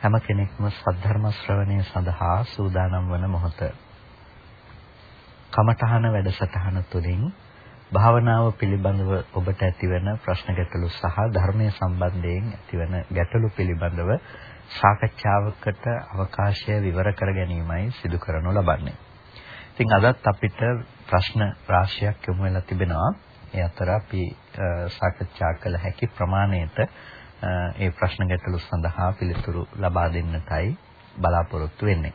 හැම කෙනෙක්ම සද්ධර්ම ශ්‍රවණය සඳහා සූදානම් වන මොහොත. කමඨහන වැඩසටහන තුළින් භාවනාව පිළිබඳව ඔබට ඇතිවන ප්‍රශ්න ගැටලු සහ ධර්මයේ සම්බන්ධයෙන් ඇතිවන ගැටලු පිළිබඳව සාකච්ඡාවකට අවකාශය විවර කර ගැනීමයි සිදු කරනු ලබන්නේ. ඉතින් අදත් අපිට ප්‍රශ්න රාශියක් යොමු වෙලා තිබෙනවා. ඒ අතර අපි සාකච්ඡා කළ හැකි ප්‍රමාණයට ඒ ප්‍රශ්න ගැටළු සඳහා පිළිතුරු ලබා දෙන්නටයි බලාපොරොත්තු වෙන්නේ.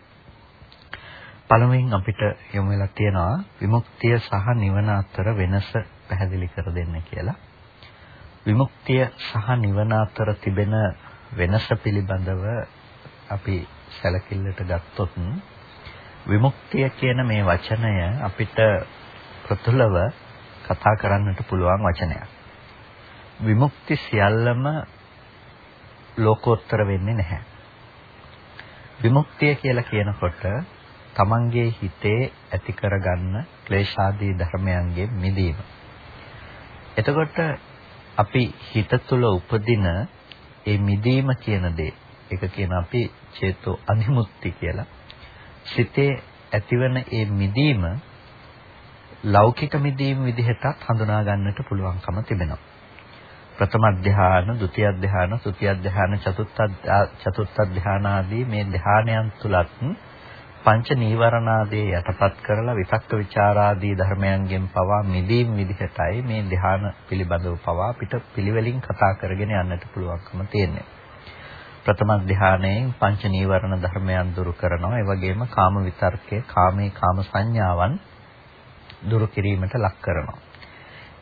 පළමුවෙන් අපිට යොමු වෙලා තියෙනවා විමුක්තිය සහ නිවන අතර වෙනස පැහැදිලි කර දෙන්න කියලා. විමුක්තිය සහ නිවන අතර තිබෙන වෙනස පිළිබඳව අපි සැලකිල්ලට ගත්තොත් විමුක්තිය කියන මේ වචනය අපිට ප්‍රතුලව කතා කරන්නට පුළුවන් වචනයක්. විමුක්ති සියල්ලම ලෝකෝත්තර වෙන්නේ නැහැ. විමුක්තිය කියලා කියනකොට තමන්ගේ හිතේ ඇති කරගන්න ක්ලේශාදී ධර්මයන්ගෙන් මිදීම. එතකොට අපි හිත තුළ උපදින ඒ මිදීම කියන දේ ඒක කියන අපි චේතෝ අධිමුක්ති කියලා. සිතේ ඇතිවන ඒ මිදීම ලෞකික මිදීම විදිහටත් හඳුනා ගන්නට පුළුවන්කම තිබෙනවා. ප්‍රථම ධ්‍යාන, ဒုတိ ය ධ්‍යාන, තෘතිය ධ්‍යාන, චතුත්ථ චතුත්ථ ධ්‍යාන ආදී මේ ධ්‍යානයන් තුලත් පංච නීවරණාදී යටපත් කරලා විතක්ක ਵਿਚාරාදී ධර්මයන්ගෙන් පවා මිදීම් විදිහටයි මේ ධ්‍යාන පිළිබඳව පවා පිට පිළිවෙලින් කතා කරගෙන යන්නට පුළුවන්කම තියෙනවා. ප්‍රථම ධානයෙන් පංච නීවරණ ධර්මයන් දුරු කරනවා. ඒ වගේම කාම විතර්කය, කාමේ කාම සංඥාවන් දුරු කිරීමට ලක් කරනවා.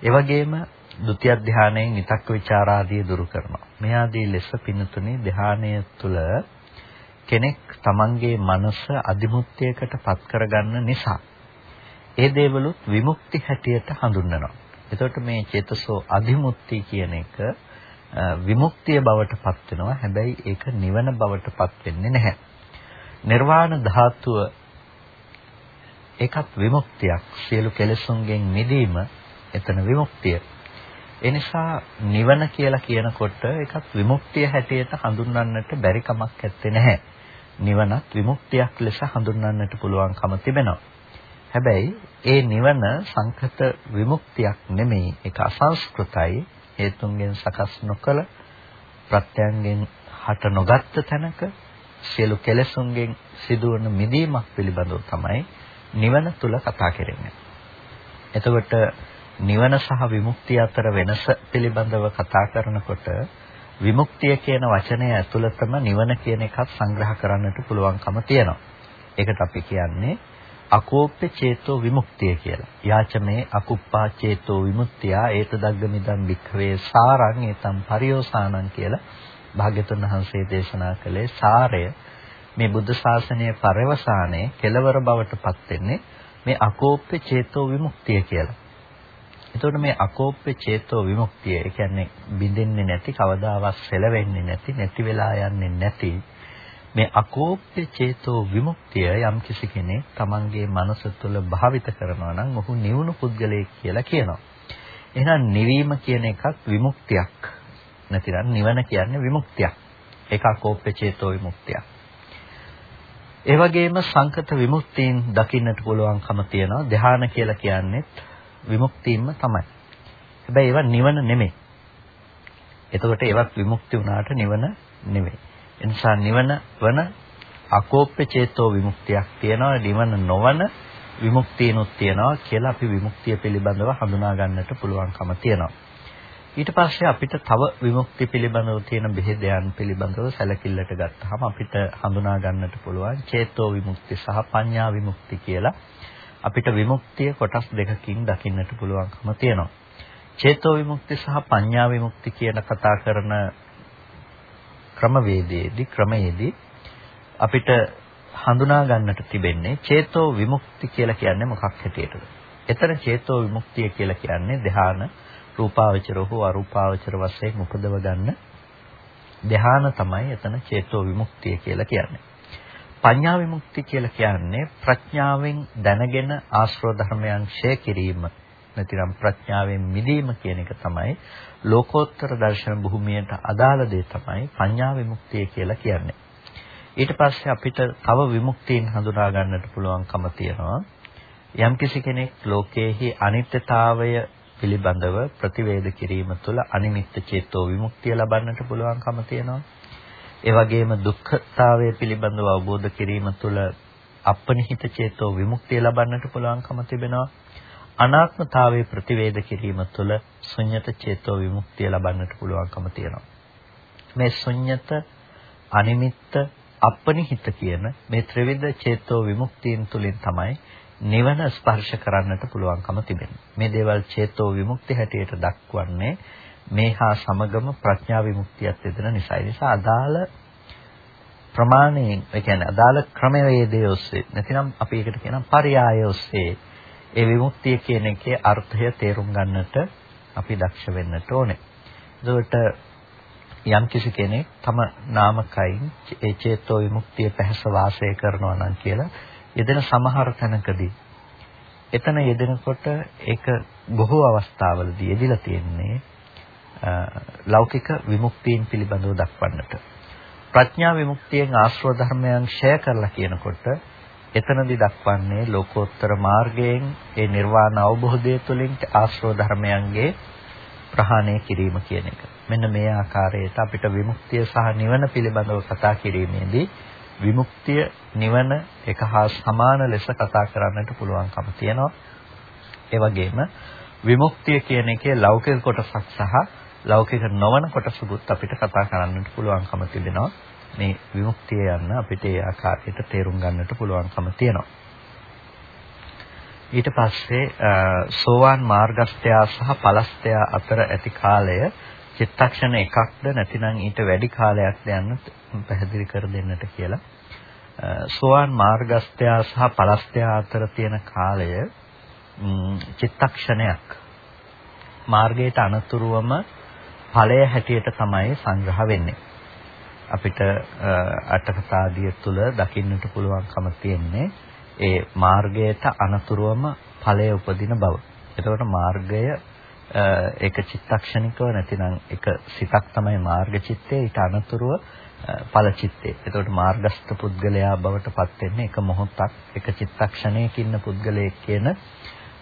ඒ වගේම ද්විතිය ධානයෙන් විතක්ක ਵਿਚාර ආදී දුරු කරනවා. මේ ආදී ලෙස පිනතුනේ ධානය තුළ කෙනෙක් තමන්ගේ මනස අධිමුත්‍යයකට පත් කරගන්න නිසා ඒ දේවලුත් විමුක්ති හැටියට හඳුන්වනවා. එතකොට මේ චේතසෝ අධිමුක්ති කියන එක විමුක්තිය බවට පත් වෙනවා. හැබැයි ඒක නිවන බවට පත් වෙන්නේ නැහැ. නිර්වාණ ධාතුව ඒකත් විමුක්තියක්. සියලු කෙලෙසුන්ගෙන් මිදීම එතන විමුක්තිය. එනිසා නිවන කියලා කියනකොට ඒකත් විමුක්තිය හැටියට හඳුන්වන්නට බැරි කමක් නැත්තේ නැහැ. නිවනත් විමුක්තියක් ලෙස හඳුන්වන්නට පුළුවන්කම තිබෙනවා. හැබැයි ඒ නිවන සංකත විමුක්තියක් නෙමෙයි ඒක අසංස්කෘතයි හේතුන්ගෙන් සකස් නොකළ ප්‍රත්‍යයන්ගෙන් හට නොගත්ත තැනක සියලු කෙලෙසුන්ගෙන් සිදුවන මිදීමක් පිළිබඳව තමයි නිවන තුල කතා කරන්නේ. එතකොට නිවන සහ විමුක්තිය අතර වෙනස පිළිබඳව කතා කරනකොට විමුක්තිය කියන වචනය ඇතුළතම නිවන කියන එකත් සංග්‍රහ කරන්නට පුළුවන්කම තියෙනවා. ඒකට අපි කියන්නේ අකෝප්‍ය චේතෝ විමුක්තිය කියලා. යාචමේ අකුප්පා චේතෝ විමුක්තිය ඒතදග්ග මිදම් වික්ඛවේ සාරං ඒතම් පරියෝසානං කියලා භාග්‍යතුන් වහන්සේ දේශනා කළේ සාරය මේ බුද්ධ ශාසනයේ පරවසානයේ කෙලවර බවට පත් වෙන්නේ මේ අකෝප්‍ය චේතෝ විමුක්තිය කියලා. එතකොට මේ අකෝප්‍ය චේතෝ විමුක්තිය ඒ කියන්නේ බිඳෙන්නේ නැති කවදාවත් සැලවෙන්නේ නැති නැති වෙලා යන්නේ නැති මේ අකෝප්‍ය චේතෝ විමුක්තිය යම් කිසි කෙනෙක් තමන්ගේ මනස තුළ භාවිත කරනවා නම් ඔහු නිවුණු පුද්ගලයෙක් කියලා කියනවා. එහෙනම් නිවීම කියන එකත් විමුක්තියක්. නැතිනම් නිවන කියන්නේ විමුක්තියක්. ඒක අකෝප්‍ය චේතෝ විමුක්තියක්. ඒ වගේම සංකත විමුක්තියෙන් දකින්නට පුළුවන්කම තියෙනවා. ධ්‍යාන කියලා කියන්නේත් විමුක්තියම තමයි. හැබැයි ඒවා නිවන නෙමෙයි. එතකොට ඒවත් විමුක්ති වුණාට නිවන නෙමෙයි. ඒ නිසා නිවන වන අකෝප්‍ය චේතෝ විමුක්තියක් තියෙනවා නිවන නොවන විමුක්තියනොත් තියෙනවා කියලා අපි විමුක්තිය පිළිබඳව හඳුනා ගන්නට පුළුවන්කම තියෙනවා. ඊට පස්සේ අපිට තව විමුක්ති පිළිබඳව තියෙන බෙහෙදයන් පිළිබඳව සැලකිල්ලට ගත්තාම අපිට හඳුනා ගන්නට පුළුවන් චේතෝ විමුක්ති සහ පඤ්ඤා විමුක්ති කියලා අපිට විමුක්තිය කොටස් දෙකකින් දකින්නට පුළුවන්කම තියෙනවා. චේතෝ විමුක්ති සහ පඤ්ඤා විමුක්ති කියන කතා කරන ක්‍රමවේදයේදී ක්‍රමයේදී අපිට හඳුනා ගන්නට තිබෙන්නේ චේතෝ විමුක්ති කියලා කියන්නේ මොකක් හැටියටද? එතන චේතෝ විමුක්තිය කියලා කියන්නේ ධ්‍යාන රූපාවචර හෝ අරූපාවචර වශයෙන් උපදව ගන්න ධ්‍යාන තමයි එතන චේතෝ විමුක්තිය කියලා කියන්නේ. පඤ්ඤා විමුක්ති කියලා කියන්නේ ප්‍රඥාවෙන් දැනගෙන ආශ්‍රව ධර්මයන් ක්ෂය කිරීම නැතිනම් ප්‍රඥාවෙන් මිදීම කියන එක තමයි ලෝකෝත්තර දර්ශන භූමියට අදාළ දේ තමයි පඤ්ඤා විමුක්තිය කියලා කියන්නේ. ඊට පස්සේ අපිට තව විමුක්තියන් හඳුනා ගන්නට පුළුවන්කම තියෙනවා. යම්කිසි කෙනෙක් ලෝකයේහි අනිත්‍යතාවය පිළිබඳව ප්‍රතිවේද කිරීම තුළ අනිමිත්ත චේතෝ විමුක්තිය ලබන්නට පුළුවන්කම තියෙනවා. ඒ වගේම දුක්ඛතාවය පිළිබඳව අවබෝධ කිරීම තුළ අපනිහිත චේතෝ විමුක්තිය ලබන්නට පුළුවන්කම තිබෙනවා. අනාත්මතාවයේ ප්‍රතිවේද කිරීම තුළ ශුන්්‍යත චේතෝ විමුක්තිය ලබන්නට පුළුවන්කම තියෙනවා. මේ ශුන්්‍යත අනිමිත්ත අපනිහිත කියන මේ ත්‍රිවිධ චේතෝ විමුක්තියන් තුලින් තමයි නිවන ස්පර්ශ කරන්නට පුළුවන්කම තිබෙන්නේ. මේ දේවල් චේතෝ විමුක්ති හැටියට දක්වන්නේ මේ හා සමගම ප්‍රඥා විමුක්තියත් යෙදෙන නිසා. ඒ නිසා අදාළ ප්‍රමාණයෙන් ඒ කියන්නේ අදාළ ක්‍රමවේදයේ ඔස්සේ නැතිනම් අපි ඒකට කියනවා පරයාය ඔස්සේ ඒ විමුක්තිය කියන එකේ අර්ථය තේරුම් ගන්නට අපි දක්ෂ වෙන්නට ඕනේ. එතකොට යම් කිසි කෙනෙක් තම නාමකයින් ඒ චේතෝ විමුක්තිය පැහැස වාසය කරනවා නම් කියලා යෙදෙන සමහර තැනකදී එතන යෙදෙනකොට ඒක බොහෝ අවස්ථාවලදී යෙදිලා තියෙන්නේ ලෞකික විමුක්තියන් පිළිබඳව දක්වන්නට. ප්‍රඥා විමුක්තියෙන් ආශ්‍රව ධර්මයන් ක්ෂය කරලා කියනකොට එතනදී දක්වන්නේ ලෝකෝත්තර මාර්ගයෙන් ඒ නිර්වාණ අවබෝධය තුළින් ආශ්‍රව ධර්මයන්ගේ ප්‍රහාණය කිරීම කියන එක. මෙන්න මේ ආකාරයට අපිට විමුක්තිය සහ නිවන පිළිබඳව කතා කිරීමේදී විමුක්තිය නිවන එක හා සමාන ලෙස කතා කරන්නට පුළුවන්කම තියෙනවා. ඒ වගේම විමුක්තිය කියන එකේ ලෞකික කොටසක් සහ ලෞකික නොවන කොටසකුත් අපිට කතා කරන්නට පුළුවන්කම තිබෙනවා. මේ විමුක්තිය යන්න අපිට ඒ ආකාරයට තේරුම් ගන්නට පුළුවන්කම තියෙනවා. ඊට පස්සේ සෝවාන් මාර්ගස්ත්‍යා සහ පලස්ත්‍යා අතර ඇති කාලය චිත්තක්ෂණ එකක්ද නැතිනම් ඊට වැඩි කාලයක්ද යන්න පැහැදිලි කර දෙන්නට කියලා. සෝවාන් මාර්ගස්ත්‍යා සහ පලස්ත්‍යා අතර තියෙන කාලය චිත්තක්ෂණයක්. මාර්ගයට අනතුරුවම ඵලය හැටියට තමයි සංග්‍රහ වෙන්නේ. අපිට අටකතාදිය තුල දකින්නට පුළුවන්කම තියෙන්නේ ඒ මාර්ගයට අනතුරුවම ඵලය උපදින බව. එතකොට මාර්ගය ඒක චිත්තක්ෂණිකව නැතිනම් එක සිතක් තමයි මාර්ග චිත්තේ ඊට අනතුරුව ඵල චිත්තේ. එතකොට මාර්ගස්ත පුද්ගලයා බවට පත් වෙන්නේ එක මොහොතක් එක චිත්තක්ෂණයක ඉන්න පුද්ගලයෙක් කියන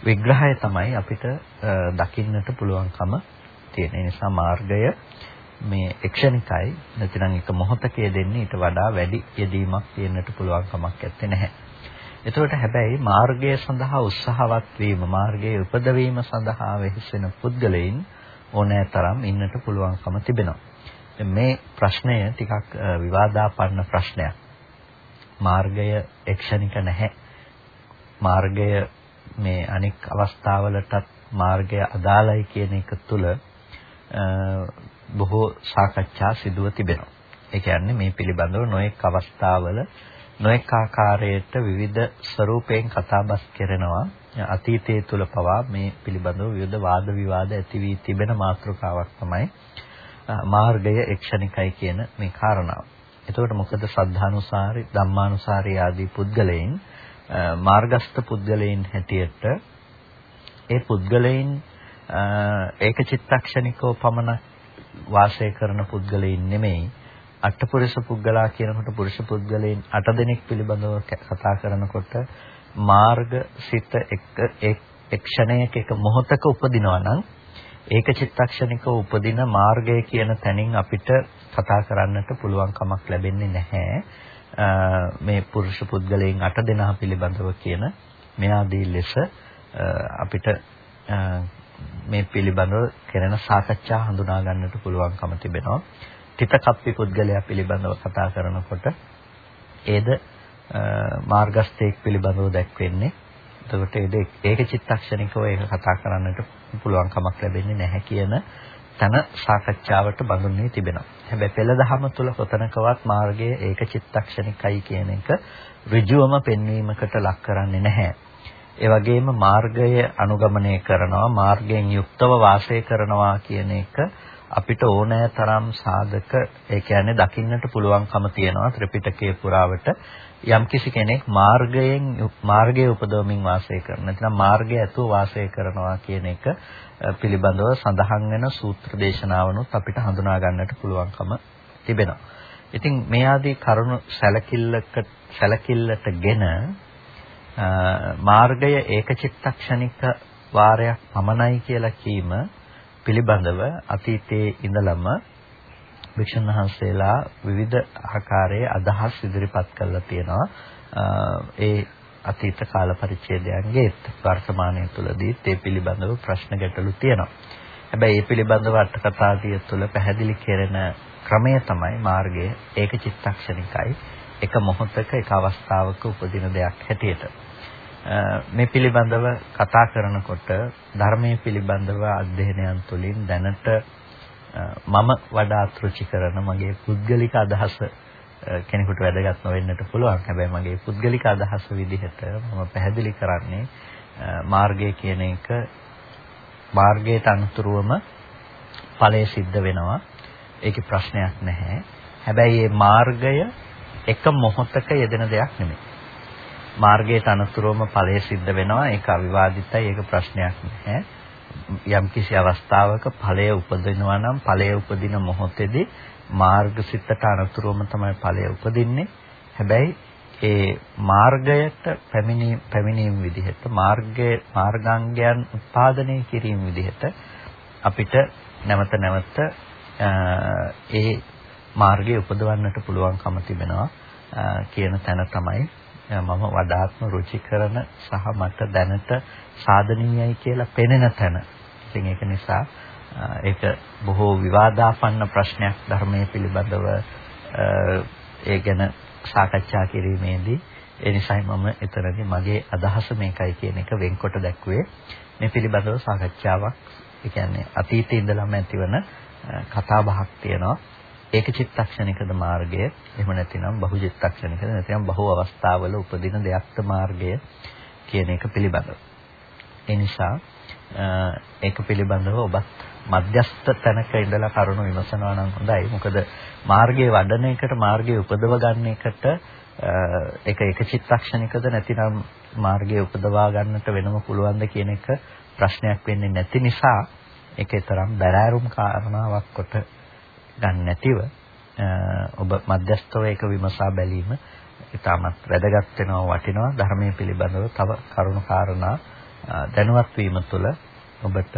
විග්‍රහය තමයි අපිට දකින්නට පුළුවන්කම තියෙන. ඒ නිසා මාර්ගය මේ එක්ෂණිකයි නැතිනම් එක මොහොතකයේ දෙන්නේ ඊට වඩා වැඩි යෙදීමක් තියෙන්නට පුළුවන් කමක් නැත්තේ නැහැ. එතකොට හැබැයි මාර්ගය සඳහා උත්සාහවත් වීම මාර්ගයේ උපදවීම සඳහා වෙහෙසෙන පුද්ගලයින් ඕනෑ තරම් ඉන්නට පුළුවන්කම තිබෙනවා. මේ ප්‍රශ්නය ටිකක් විවාදාපන්න ප්‍රශ්නයක්. මාර්ගය එක්ෂණික නැහැ. මාර්ගය මේ අනික් අවස්ථාවලටත් මාර්ගය අදාළයි කියන එක තුළ බොහෝ සාකච්ඡා සිදුව තිබෙනවා. ඒ කියන්නේ මේ පිළිබඳව නොඑක් අවස්ථාවල නොඑක ආකාරයට විවිධ ස්වරූපයෙන් කතාබස් කරනවා අතීතයේ තුල පවා මේ පිළිබඳව විවිධ වාද විවාද ඇති වී තිබෙන මාතෘකාවක් තමයි මාර්ගය එක්ෂණිකයි කියන මේ කාරණාව. එතකොට මොකද සද්ධානුසාරි ධම්මානුසාරි ආදී පුද්ගලයන් මාර්ගස්ත පුද්ගලයන් හැටියට ඒ පුද්ගලයන් ඒක චිත්තක්ෂණිකව පමණ වාසය කරන පුද්ගලයන් නෙමෙයි අටපුරුෂ පුද්ගලා කියනකොට පුරුෂ පුද්ගලයන් 8 දෙනෙක් පිළිබඳව කතා කරනකොට මාර්ග සිත එක එක් ක්ෂණයක එක මොහොතක උපදිනවා නම් ඒක චිත්තක්ෂණිකව උපදින මාර්ගය කියන තැනින් අපිට කතා කරන්නට පුළුවන් කමක් ලැබෙන්නේ නැහැ. මේ පුරුෂ පුද්ගලයන් 8 දෙනා පිළිබඳව කියන මෙයාදී ලෙස අපිට මේ පිළිබඳව කෙරෙන සාකච්ඡා හඳුනා ගන්නට පුළුවන්කම තිබෙනවා. තිතකප්පි පුද්ගලයා පිළිබඳව කතා කරනකොට ඒද මාර්ගස්තේක් පිළිබඳව දැක්වෙන්නේ. එතකොට ඒක චිත්තක්ෂණිකව ඒක කතා කරන්නට පුළුවන් කමක් ලැබෙන්නේ නැහැ කියන තන සාකච්ඡාවට බඳුන්වී තිබෙනවා. හැබැයි පෙළ දහම තුල කොතනකවත් මාර්ගයේ ඒක චිත්තක්ෂණිකයි කියන එක ඍජුවම පෙන්වීමකට ලක් කරන්නේ නැහැ. ඒ වගේම මාර්ගය අනුගමනය කරනවා මාර්ගයෙන් යුක්තව වාසය කරනවා කියන එක අපිට ඕනෑ තරම් සාධක ඒ කියන්නේ දකින්නට පුළුවන්කම තියෙනවා ත්‍රිපිටකයේ පුරාවට යම්කිසි කෙනෙක් මාර්ගයෙන් මාර්ගයේ උපදවමින් වාසය කරන නැත්නම් මාර්ගය ඇතුව වාසය කරනවා කියන එක පිළිබඳව සඳහන් වෙන සූත්‍ර දේශනාවනොත් අපිට හඳුනා ගන්නට පුළුවන්කම තිබෙනවා. ඉතින් මේ ආදී කරුණු සැලකිල්ලක සැලකිල්ලටගෙන මාර්ගය ඒකචිත්තක්ෂණික වාරයක් පමණයි කියලා කීම පිළිබඳව අතීතයේ ඉඳලම වික්ෂණ වහන්සේලා විවිධ ආකාරයේ අදහස් ඉදිරිපත් කරලා තියෙනවා. ඒ අතීත කාල පරිච්ඡේදයන්ගේ වර්තමානයේ තුලදී ඒ පිළිබඳව ප්‍රශ්න ගැටලු තියෙනවා. හැබැයි ඒ පිළිබඳව අටකතාදිය තුළ පැහැදිලි කෙරෙන ක්‍රමය තමයි මාර්ගය ඒක චිත්තක්ෂණිකයි. එක මොහොතක එක අවස්ථාවක උපදින දෙයක් හැටියට. මේ පිළිබඳව කතා කරනකොට ධර්මයේ පිළිබඳව අධ්‍යයනයන් තුළින් දැනට මම වඩාත් රුචි කරන මගේ පුද්ගලික අදහස කෙනෙකුට වැදගත් නොවෙන්නට පුළුවන්. හැබැයි මගේ පුද්ගලික අදහස විදිහට මම පැහැදිලි කරන්නේ මාර්ගය කියන එක මාර්ගයට අනුතුරුවම ඵලය සිද්ධ වෙනවා. ඒකේ ප්‍රශ්නයක් නැහැ. හැබැයි මේ මාර්ගය එක මොහොතක යෙදෙන දෙයක් නෙමෙයි. මාර්ගයට අනුතුරුවම ඵලය සිද්ධ වෙනවා. ඒක අවිවාදිතයි. ඒක ප්‍රශ්නයක් නැහැ. යම් කිසි අවස්ථාවක ඵලය උපදිනවා නම් ඵලය උපදින මොහොතේදී මාර්ගසිතට අනුතුරුවම තමයි ඵලය උපදින්නේ. හැබැයි ඒ මාර්ගයට පැමිණීම පැමිණීම විදිහට මාර්ගයේ මාර්ගාංගයන් උත්පාදනය කිරීම විදිහට අපිට නැවත නැවත ඒ මාර්ගය උපදවන්නට පුළුවන්කම තිබෙනවා කියන තැන තමයි මම වඩාත්ම රුචි කරන සහ මට දැනට සාධනීයයි කියලා පෙනෙන තැන. ඉතින් ඒක නිසා ඒක බොහෝ විවාදාපන්න ප්‍රශ්නයක් ධර්මයේ පිළිබඳව ඒ ගැන සාකච්ඡා කිරීමේදී. ඒ නිසායි මම එතරම්දි මගේ අදහස මේකයි කියන එක වෙන්කොට දැක්ුවේ. මේ පිළිබඳව සාකච්ඡාවක් ඒ කියන්නේ අතීතයේ ඉඳලම ඇතිවන කතා බහක් තියෙනවා. ඒක චිත්තක්ෂණිකද මාර්ගය? එහෙම නැතිනම් බහු චිත්තක්ෂණිකද නැතිනම් බහුව අවස්ථාවල උපදින දෙයක්ත මාර්ගය කියන එක පිළිබඳව. ඒ නිසා ඒක පිළිබඳව ඔබත් මධ්‍යස්ත තැනක ඉඳලා කරුණු විමසනවා නම් හොඳයි. මොකද මාර්ගයේ වඩන එකට මාර්ගයේ උපදව ගන්න එකට ඒක එක චිත්තක්ෂණිකද නැතිනම් මාර්ගයේ උපදවා ගන්නට වෙනම පුළුවන්ද කියන එක ප්‍රශ්නයක් වෙන්නේ නැති නිසා ඒකේ තරම් බැරෑරුම් කාරණාවක් කොට ගන්න නැතිව ඔබ මධ්‍යස්තව ඒක විමසා බැලීම ඉතාමත් වැදගත් වෙනවා වටිනවා ධර්මයේ පිළිබඳව තව කරුණු කාරණා දැනුවත් වීම තුළ ඔබට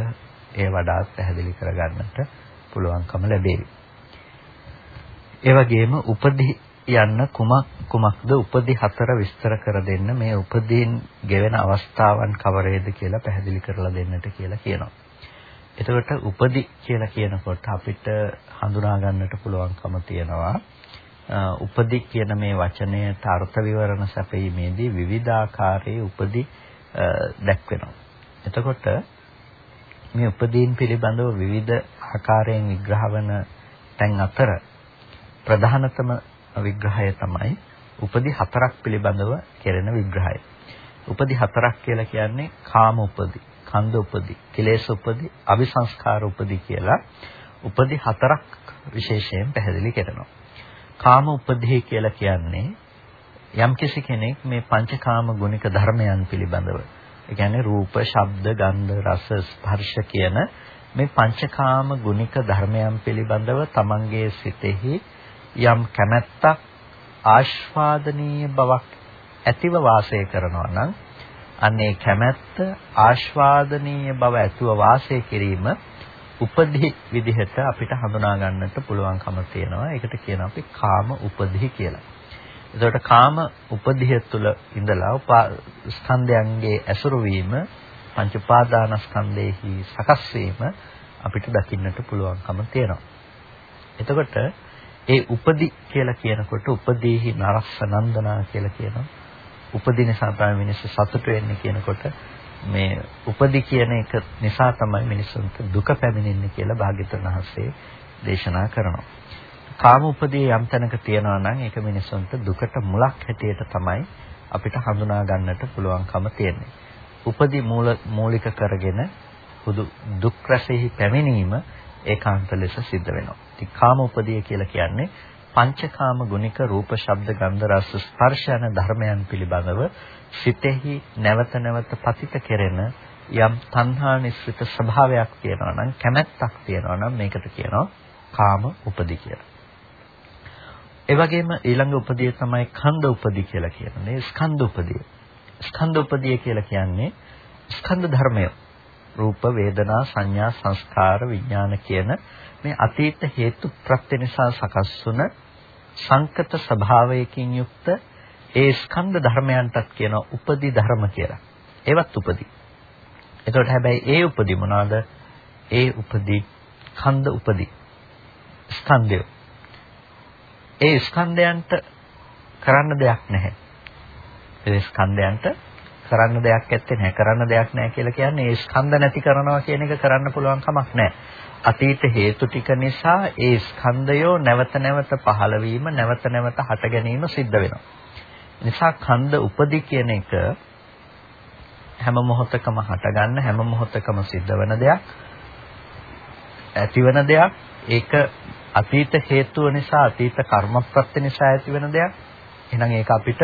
ඒ වඩාත් පැහැදිලි කරගන්නට පුළුවන්කම ලැබේවි. ඒ වගේම උපදි යන්න කුමක් කුමක්ද උපදි හතර විස්තර කර දෙන්න මේ උපදීන් ගෙවෙන අවස්ථාවන් කවරේද කියලා පැහැදිලි කරලා දෙන්නට කියලා කියනවා. එතකොට උපදි කියලා කියනකොට අපිට හඳුනා ගන්නට පුළුවන්කම තියෙනවා උපදි කියන මේ වචනයට අර්ථ විවරණ සැපීමේදී විවිධාකාරයේ උපදි දැක්වෙනවා. එතකොට මේ උපදීන් පිළිබඳව විවිධ ආකාරයෙන් විග්‍රහ වන තැන් අතර ප්‍රධානතම විග්‍රහය තමයි උපදි හතරක් පිළිබඳව කෙරෙන විග්‍රහය. උපදි හතරක් කියලා කියන්නේ කාම උපදි, කන්ද උපදි, කිලේශ උපදි, අபிසංස්කාර උපදි කියලා උපදි හතරක් විශේෂයෙන් පැහැදිලි කරනවා. කාම උපදී කියලා කියන්නේ යම්කිසි කෙනෙක් මේ පංචකාම ගුණික ධර්මයන් පිළිබඳව ඒ කියන්නේ රූප, ශබ්ද, ගන්ධ, රස, ස්පර්ශ කියන මේ පංචකාම ගුණික ධර්මයන් පිළිබඳව තමන්ගේ සිතෙහි යම් කැමැත්තක් ආස්වාදනීය බවක් ඇතිව වාසය කරනවා නම් අන්නේ කැමැත්ත ආස්වාදනීය බව ඇතුව වාසය කිරීම උපදි විදිහට අපිට හඳුනා ගන්නට පුළුවන්කම තියෙනවා. ඒකට කියනවා අපි කාම උපදි කියලා. එතකොට කාම උපදිය තුළ ඉඳලා ස්කන්ධයන්ගේ ඇසුරු වීම පංච උපාදානස්කන්ධෙහි සකස් වීම අපිට දකින්නට පුළුවන්කම තියෙනවා. එතකොට ඒ උපදි කියලා කියනකොට උපදීහි නරස්ස නන්දනා කියලා කියනවා. උපදින සාපම මිනිස්සු සතුට වෙන්නේ කියනකොට මේ උපදි කියන එක නිසා තමයි මිනිසුන්ට දුක පැමිණෙන්නේ කියලා භාග්‍යතුන් වහන්සේ දේශනා කරනවා. කාම උපදී යම් තැනක තියනවා නම් ඒක මිනිසුන්ට දුකට මුලක් හැටියට තමයි අපිට හඳුනා ගන්නට පුළුවන්කම තියෙන්නේ. උපදි මූල මූලික කරගෙන හුදු දුක් රසෙහි පැමිණීම ඒකාන්ත ලෙස සිද්ධ වෙනවා. ඉතින් කාම උපදිය කියලා කියන්නේ පංචකාම ගුණික රූප ශබ්ද ගන්ධ රස ස්පර්ශ යන ධර්මයන් පිළිබඳව සිතෙහි නැවත නැවත පතිත කෙරෙන යම් තණ්හා නිස්සිත ස්වභාවයක් තියෙනවා නම් කැමැත්තක් තියෙනවා නම් මේකට කියනවා කාම උපදි කියලා. ඒ වගේම ඊළඟ උපදිය තමයි ඛණ්ඩ උපදි කියලා කියන්නේ ස්කන්ධ උපදිය. ස්කන්ධ උපදිය කියලා කියන්නේ ස්කන්ධ ධර්මය. රූප වේදනා සංඥා සංස්කාර විඥාන කියන මේ අතීත හේතු ප්‍රත්‍ය නිසා සකස් වුන සංකත ස්වභාවයකින් යුක්ත ඒ ස්කන්ධ ධර්මයන්ටත් කියන උපදි ධර්ම කියලා. ඒවත් උපදි. එතකොට හැබැයි ඒ උපදි මොනවාද? ඒ උපදි ඛණ්ඩ උපදි. ස්කන්ධය. ඒ ස්කන්ධයන්ට කරන්න දෙයක් නැහැ. ඒ ස්කන්ධයන්ට කරන්න දෙයක් ඇත්තේ නැහැ. කරන්න දෙයක් නැහැ කියලා කියන්නේ ඒ ස්කන්ධ නැති කරනවා කියන එක කරන්න පුළුවන් කමක් නැහැ. අතීත හේතු ටික නිසා ඒ ස්කන්ධයෝ නැවත නැවත පහළ වීම නැවත නැවත හට ගැනීම සිද්ධ වෙනවා. නිසා කන්ද උපදි කියන එක හැම මොහොතකම හටගන්න හැම මොහොතකම සිද්ධ වෙන දෙයක් ඇතිවන දෙයක් ඒක අතීත හේතුව නිසා අතීත කර්මප්‍රත්‍ය නිසා ඇතිවන දෙයක් එහෙනම් ඒක අපිට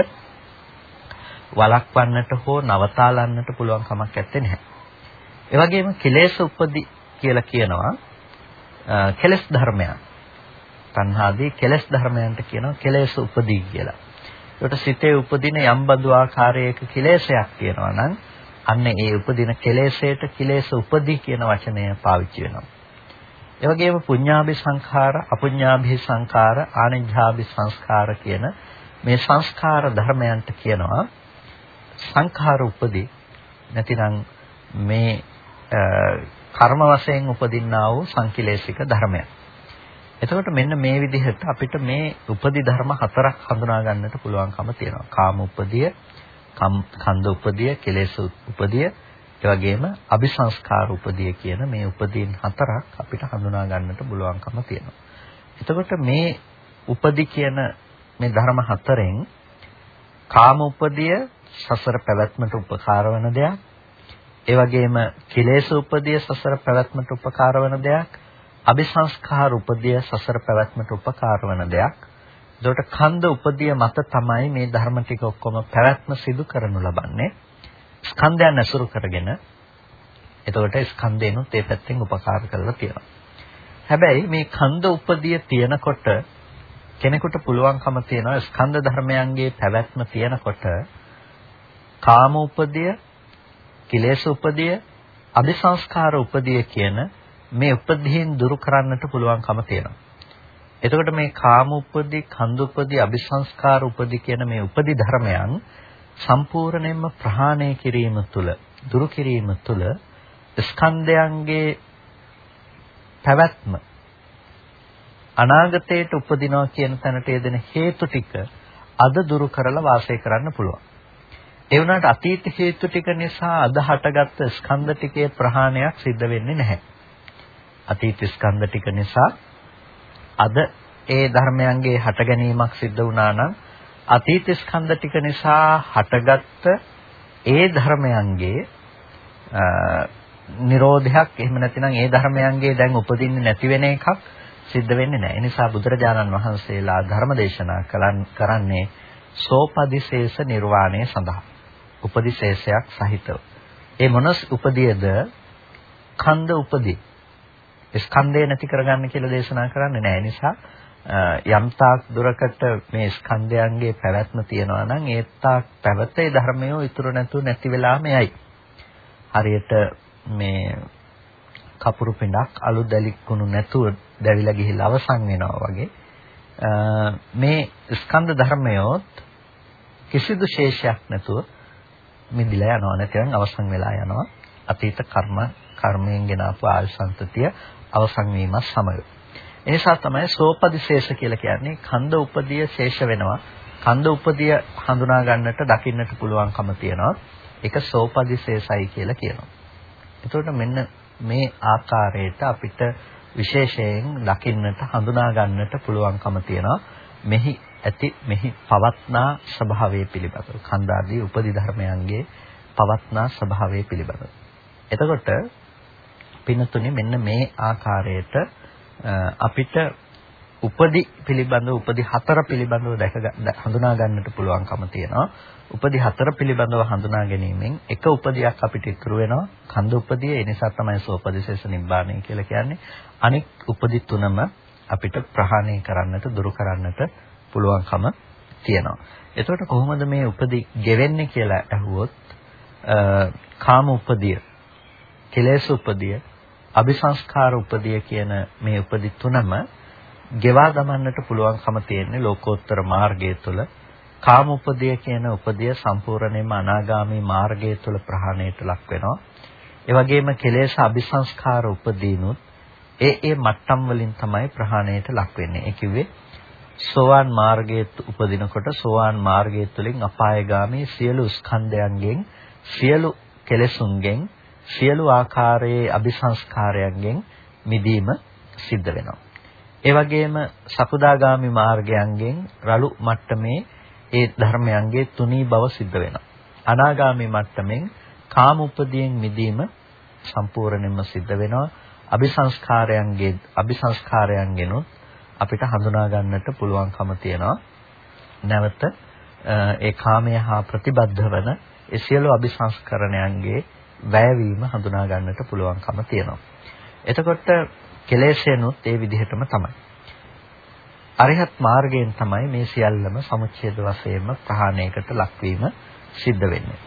වළක්වන්නට හෝ නවතාලන්නට පුළුවන් කමක් නැත්තේ නැහැ. ඒ වගේම කෙලෙස් උපදි කියලා කියනවා කෙලස් ධර්මයන්. තණ්හාදී කෙලස් ධර්මයන්ට කියනවා කෙලෙස් උපදී කියලා. ඒකට සිතේ උපදින යම් බඳු ආකාරයක කෙලෙසයක් තියෙනවා නම් අන්න ඒ උපදින කෙලෙසයට කෙලෙස උපදී කියන වචනය පාවිච්චි වෙනවා. ඒ වගේම පුඤ්ඤාභි සංඛාර, අපුඤ්ඤාභි සංඛාර, ආනිජ්ජාභි සංස්කාර කියන මේ සංස්කාර ධර්මයන්ට කියනවා සංඛාර උපදී නැතිනම් මේ කර්ම වශයෙන් උපදින්නා වූ සංකිලේශික ධර්මයක්. එතකොට මෙන්න මේ විදිහට අපිට මේ උපදි ධර්ම හතරක් හඳුනා ගන්නට පුළුවන්කම තියෙනවා. කාම උපදිය, කන්ද උපදිය, කෙලෙස් උපදිය, ඒ වගේම අபிසංස්කාර උපදිය කියන මේ උපදීන් හතරක් අපිට හඳුනා ගන්නට පුළුවන්කම තියෙනවා. එතකොට මේ උපදි කියන මේ ධර්ම හතරෙන් කාම උපදිය සසර පැවැත්මට උපකාර වන දෙයක්. ඒ වගේම කෙලෙස් උපදිය සසර පැවැත්මට උපකාර වන දෙයක්. අபிසංස්කාර උපදිය සසර පැවැත්මට උපකාර වන දෙයක්. ඒකට කන්ද උපදිය මත තමයි මේ ධර්ම ටික ඔක්කොම පැවැත්ම සිදු කරනු ලබන්නේ. ස්කන්ධයන් ඇසුරු කරගෙන එතකොට ස්කන්ධේනොත් ඒ පැත්තෙන් උපකාර කරලා තියෙනවා. හැබැයි මේ කන්ද උපදිය තියෙනකොට කෙනෙකුට පුළුවන්කම තියෙනවා ස්කන්ධ ධර්මයන්ගේ පැවැත්ම තියෙනකොට කාම උපදිය, කිලේශ උපදිය, අபிසංස්කාර උපදිය කියන මේ උපදීන් දුරු කරන්නට පුළුවන්කම තියෙනවා. එතකොට මේ කාම උපදී, කන්ද උපදී, අபிසංස්කාර උපදී කියන මේ උපදී ධර්මයන් සම්පූර්ණයෙන්ම ප්‍රහාණය කිරීම තුළ, දුරු කිරීම තුළ ස්කන්ධයන්ගේ පැවැත්ම අනාගතයට උපදිනවා කියන තැනට යෙදෙන හේතු ටික අද දුරු කරලා වාසය කරන්න පුළුවන්. ඒ වුණාට අතීත හේතු ටික නිසා අද හටගත්තු ස්කන්ධ ටිකේ ප්‍රහාණයක් සිද්ධ වෙන්නේ නැහැ. අතීත ස්කන්ධ ටික නිසා අද ඒ ධර්මයන්ගේ හට ගැනීමක් සිද්ධ වුණා නම් අතීත ස්කන්ධ ටික නිසා හටගත්ත ඒ ධර්මයන්ගේ නිරෝධයක් එහෙම නැතිනම් ඒ ධර්මයන්ගේ දැන් උපදින්නේ නැති වෙන එකක් සිද්ධ වෙන්නේ නැහැ. ඒ නිසා බුදුරජාණන් වහන්සේලා ධර්ම දේශනා කරන්නේ සෝපදිශේෂ නිර්වාණය සඳහා. උපදිශේෂයක් සහිතව. ඒ මොනස් උපදීයද? කන්ද උපදී. ස්කන්ධය නැති කරගන්න කියලා දේශනා කරන්නේ නැහැ. නිසා යම්තාක් දුරකට මේ ස්කන්ධයන්ගේ පැවැත්ම තියෙනවා නම් ඒ තාක් පැවතේ ධර්මය ඉතුරු නැතුව නැති වෙලාම යයි. හරියට මේ කපුරු පිටක් අලු දැලිකුණු නැතුව දැවිලා ගිහිල්ලා අවසන් වෙනවා වගේ මේ ස්කන්ධ ධර්මයොත් කිසිදු ශේෂයක් නැතුව මිදිලා යනවා නැත්නම් අවසන් වෙලා යනවා අතීත කර්ම කර්මයෙන් ගෙන ආපු ආයසන්තතිය අවසන් වීමත් සමග. ඒ නිසා තමයි සෝපදිශේෂ කියලා කියන්නේ කන්ද උපදිය ශේෂ වෙනවා. කන්ද උපදිය හඳුනා ගන්නට දකින්නට පුළුවන්කම තියෙනවා. ඒක සෝපදිශේෂයි කියලා කියනවා. එතකොට මෙන්න මේ ආකාරයට අපිට විශේෂයෙන් දකින්නට හඳුනා ගන්නට පුළුවන්කම තියෙනවා. මෙහි ඇති මෙහි පවත්නා ස්වභාවය පිළිබඳව. කන්දාදී උපදි ධර්මයන්ගේ පවත්නා ස්වභාවය පිළිබඳව. එතකොට පින්නතුනේ මෙන්න මේ ආකාරයට අපිට උපදි පිළිබඳව උපදි හතර පිළිබඳව දැක හඳුනා ගන්නට පුළුවන්කම තියෙනවා. උපදි හතර පිළිබඳව හඳුනා ගැනීමෙන් එක උපදියක් අපිට ඉතුරු වෙනවා. කන්ද උපදිය ඒ නිසා තමයි සෝපදිශේෂ නිබ්බාණය කියලා කියන්නේ. අනික් උපදි තුනම අපිට ප්‍රහාණය කරන්නට දුරු කරන්නට පුළුවන්කම තියෙනවා. එතකොට කොහොමද මේ උපදි ගෙවෙන්නේ කියලා අහුවොත් කාම උපදිය, කෙලෙස් උපදිය, අபிසංස්කාර උපදිය කියන මේ උපදි තුනම ගෙවා දමන්නට පුළුවන්කම තියෙන්නේ ලෝකෝත්තර මාර්ගය තුළ කාම උපදිය කියන උපදිය සම්පූර්ණයෙන්ම අනාගාමී මාර්ගය තුළ ප්‍රහාණයට ලක් වෙනවා. ඒ වගේම කෙලෙස් අபிසංස්කාර උපදීනුත් ඒ ඒ මට්ටම් වලින් තමයි ප්‍රහාණයට ලක් වෙන්නේ. ඒ කිව්වේ සෝවාන් මාර්ගයේ උපදිනකොට සෝවාන් මාර්ගය තුළින් අපායগামී සියලු ස්කන්ධයන්ගෙන් සියලු කෙලෙසුන්ගෙන් සියලු ආකාරයේ අபிසංස්කාරයන්ගෙන් මිදීම සිද්ධ වෙනවා. ඒ වගේම සකුදාගාමි මාර්ගයන්ගෙන් රළු මට්ටමේ ඒ ධර්මයන්ගේ තුනී බව සිද්ධ වෙනවා. අනාගාමි මට්ටමින් කාම උපදීන් මිදීම සම්පූර්ණයෙන්ම සිද්ධ වෙනවා. අபிසංස්කාරයන්ගේ අபிසංස්කාරයන්ගෙනුත් අපිට හඳුනා ගන්නට පුළුවන්කම තියෙනවා. නැවත ඒ කාමය හා ප්‍රතිබද්ධ වන ඒ සියලු අபிසංස්කරණයන්ගේ වැයවීම හඳුනා ගන්නට පුළුවන්කම තියෙනවා. එතකොට කෙලෙසෙනුත් ඒ විදිහටම තමයි. අරිහත් මාර්ගයෙන් තමයි මේ සියල්ලම සමුච්ඡේද වශයෙන්ම ප්‍රහාණයකට ලක්වීම සිද්ධ වෙන්නේ.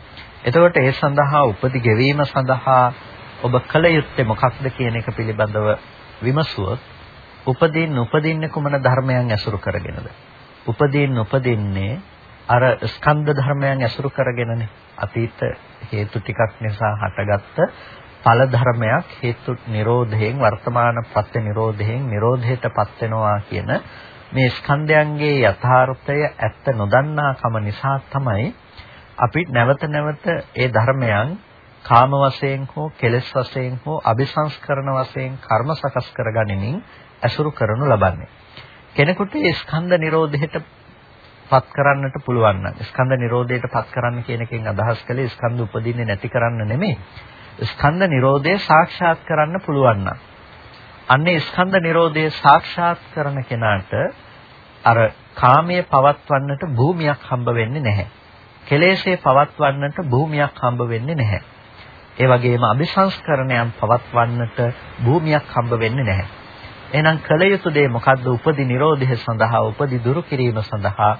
එතකොට ඒ සඳහා උපදි ගෙවීම සඳහා ඔබ කල යුත්තේ මොකක්ද කියන එක පිළිබඳව විමසුවොත් උපදින්න උපදින්නේ කුමන ධර්මයන් ඇසුරු කරගෙනද? උපදින්න උපදින්නේ අර ස්කන්ධ ධර්මයන් ඇසුරු කරගෙනනේ. අතීත හේතු ටිකක් නිසා හටගත්ත ඵල ධර්මයක් හේතු නිරෝධයෙන් වර්තමාන පත්‍ය නිරෝධයෙන් නිරෝධයටපත් වෙනවා කියන මේ ස්කන්ධයන්ගේ යථාර්ථය ඇත්ත නොදන්නාකම නිසා තමයි අපි නැවත නැවත ඒ ධර්මයන් කාම වශයෙන් හෝ කෙලෙස් වශයෙන් හෝ අபிසංස්කරණ වශයෙන් කර්ම සකස් කරගනිමින් ඇසුරු කරනු ලබන්නේ. කෙනෙකුට ඒ ස්කන්ධ නිරෝධයට පත් කරන්නට පුළුවන් නම් ස්කන්ධ නිරෝධයට පත් කරන්න කියන එකෙන් අදහස් කළේ ස්කන්ධ උපදින්නේ නැති කරන්න නෙමෙයි. ස්කන්ධ නිරෝධය සාක්ෂාත් කරන්න පුළුවන් නම් අන්නේ ස්කන්ධ නිරෝධය සාක්ෂාත් කරන කෙනාට අර කාමයේ පවත්වන්නට භූමියක් හම්බ වෙන්නේ නැහැ. කෙලෙස්ේ පවත්වන්නට භූමියක් හම්බ වෙන්නේ නැහැ. ඒ වගේම අபிසංස්කරණයන් පවත්වන්නට භූමියක් හම්බ වෙන්නේ නැහැ. එහෙනම් කල යුතු දේ මොකද්ද? උපදි නිරෝධය සඳහා උපදි දුරු කිරීම සඳහා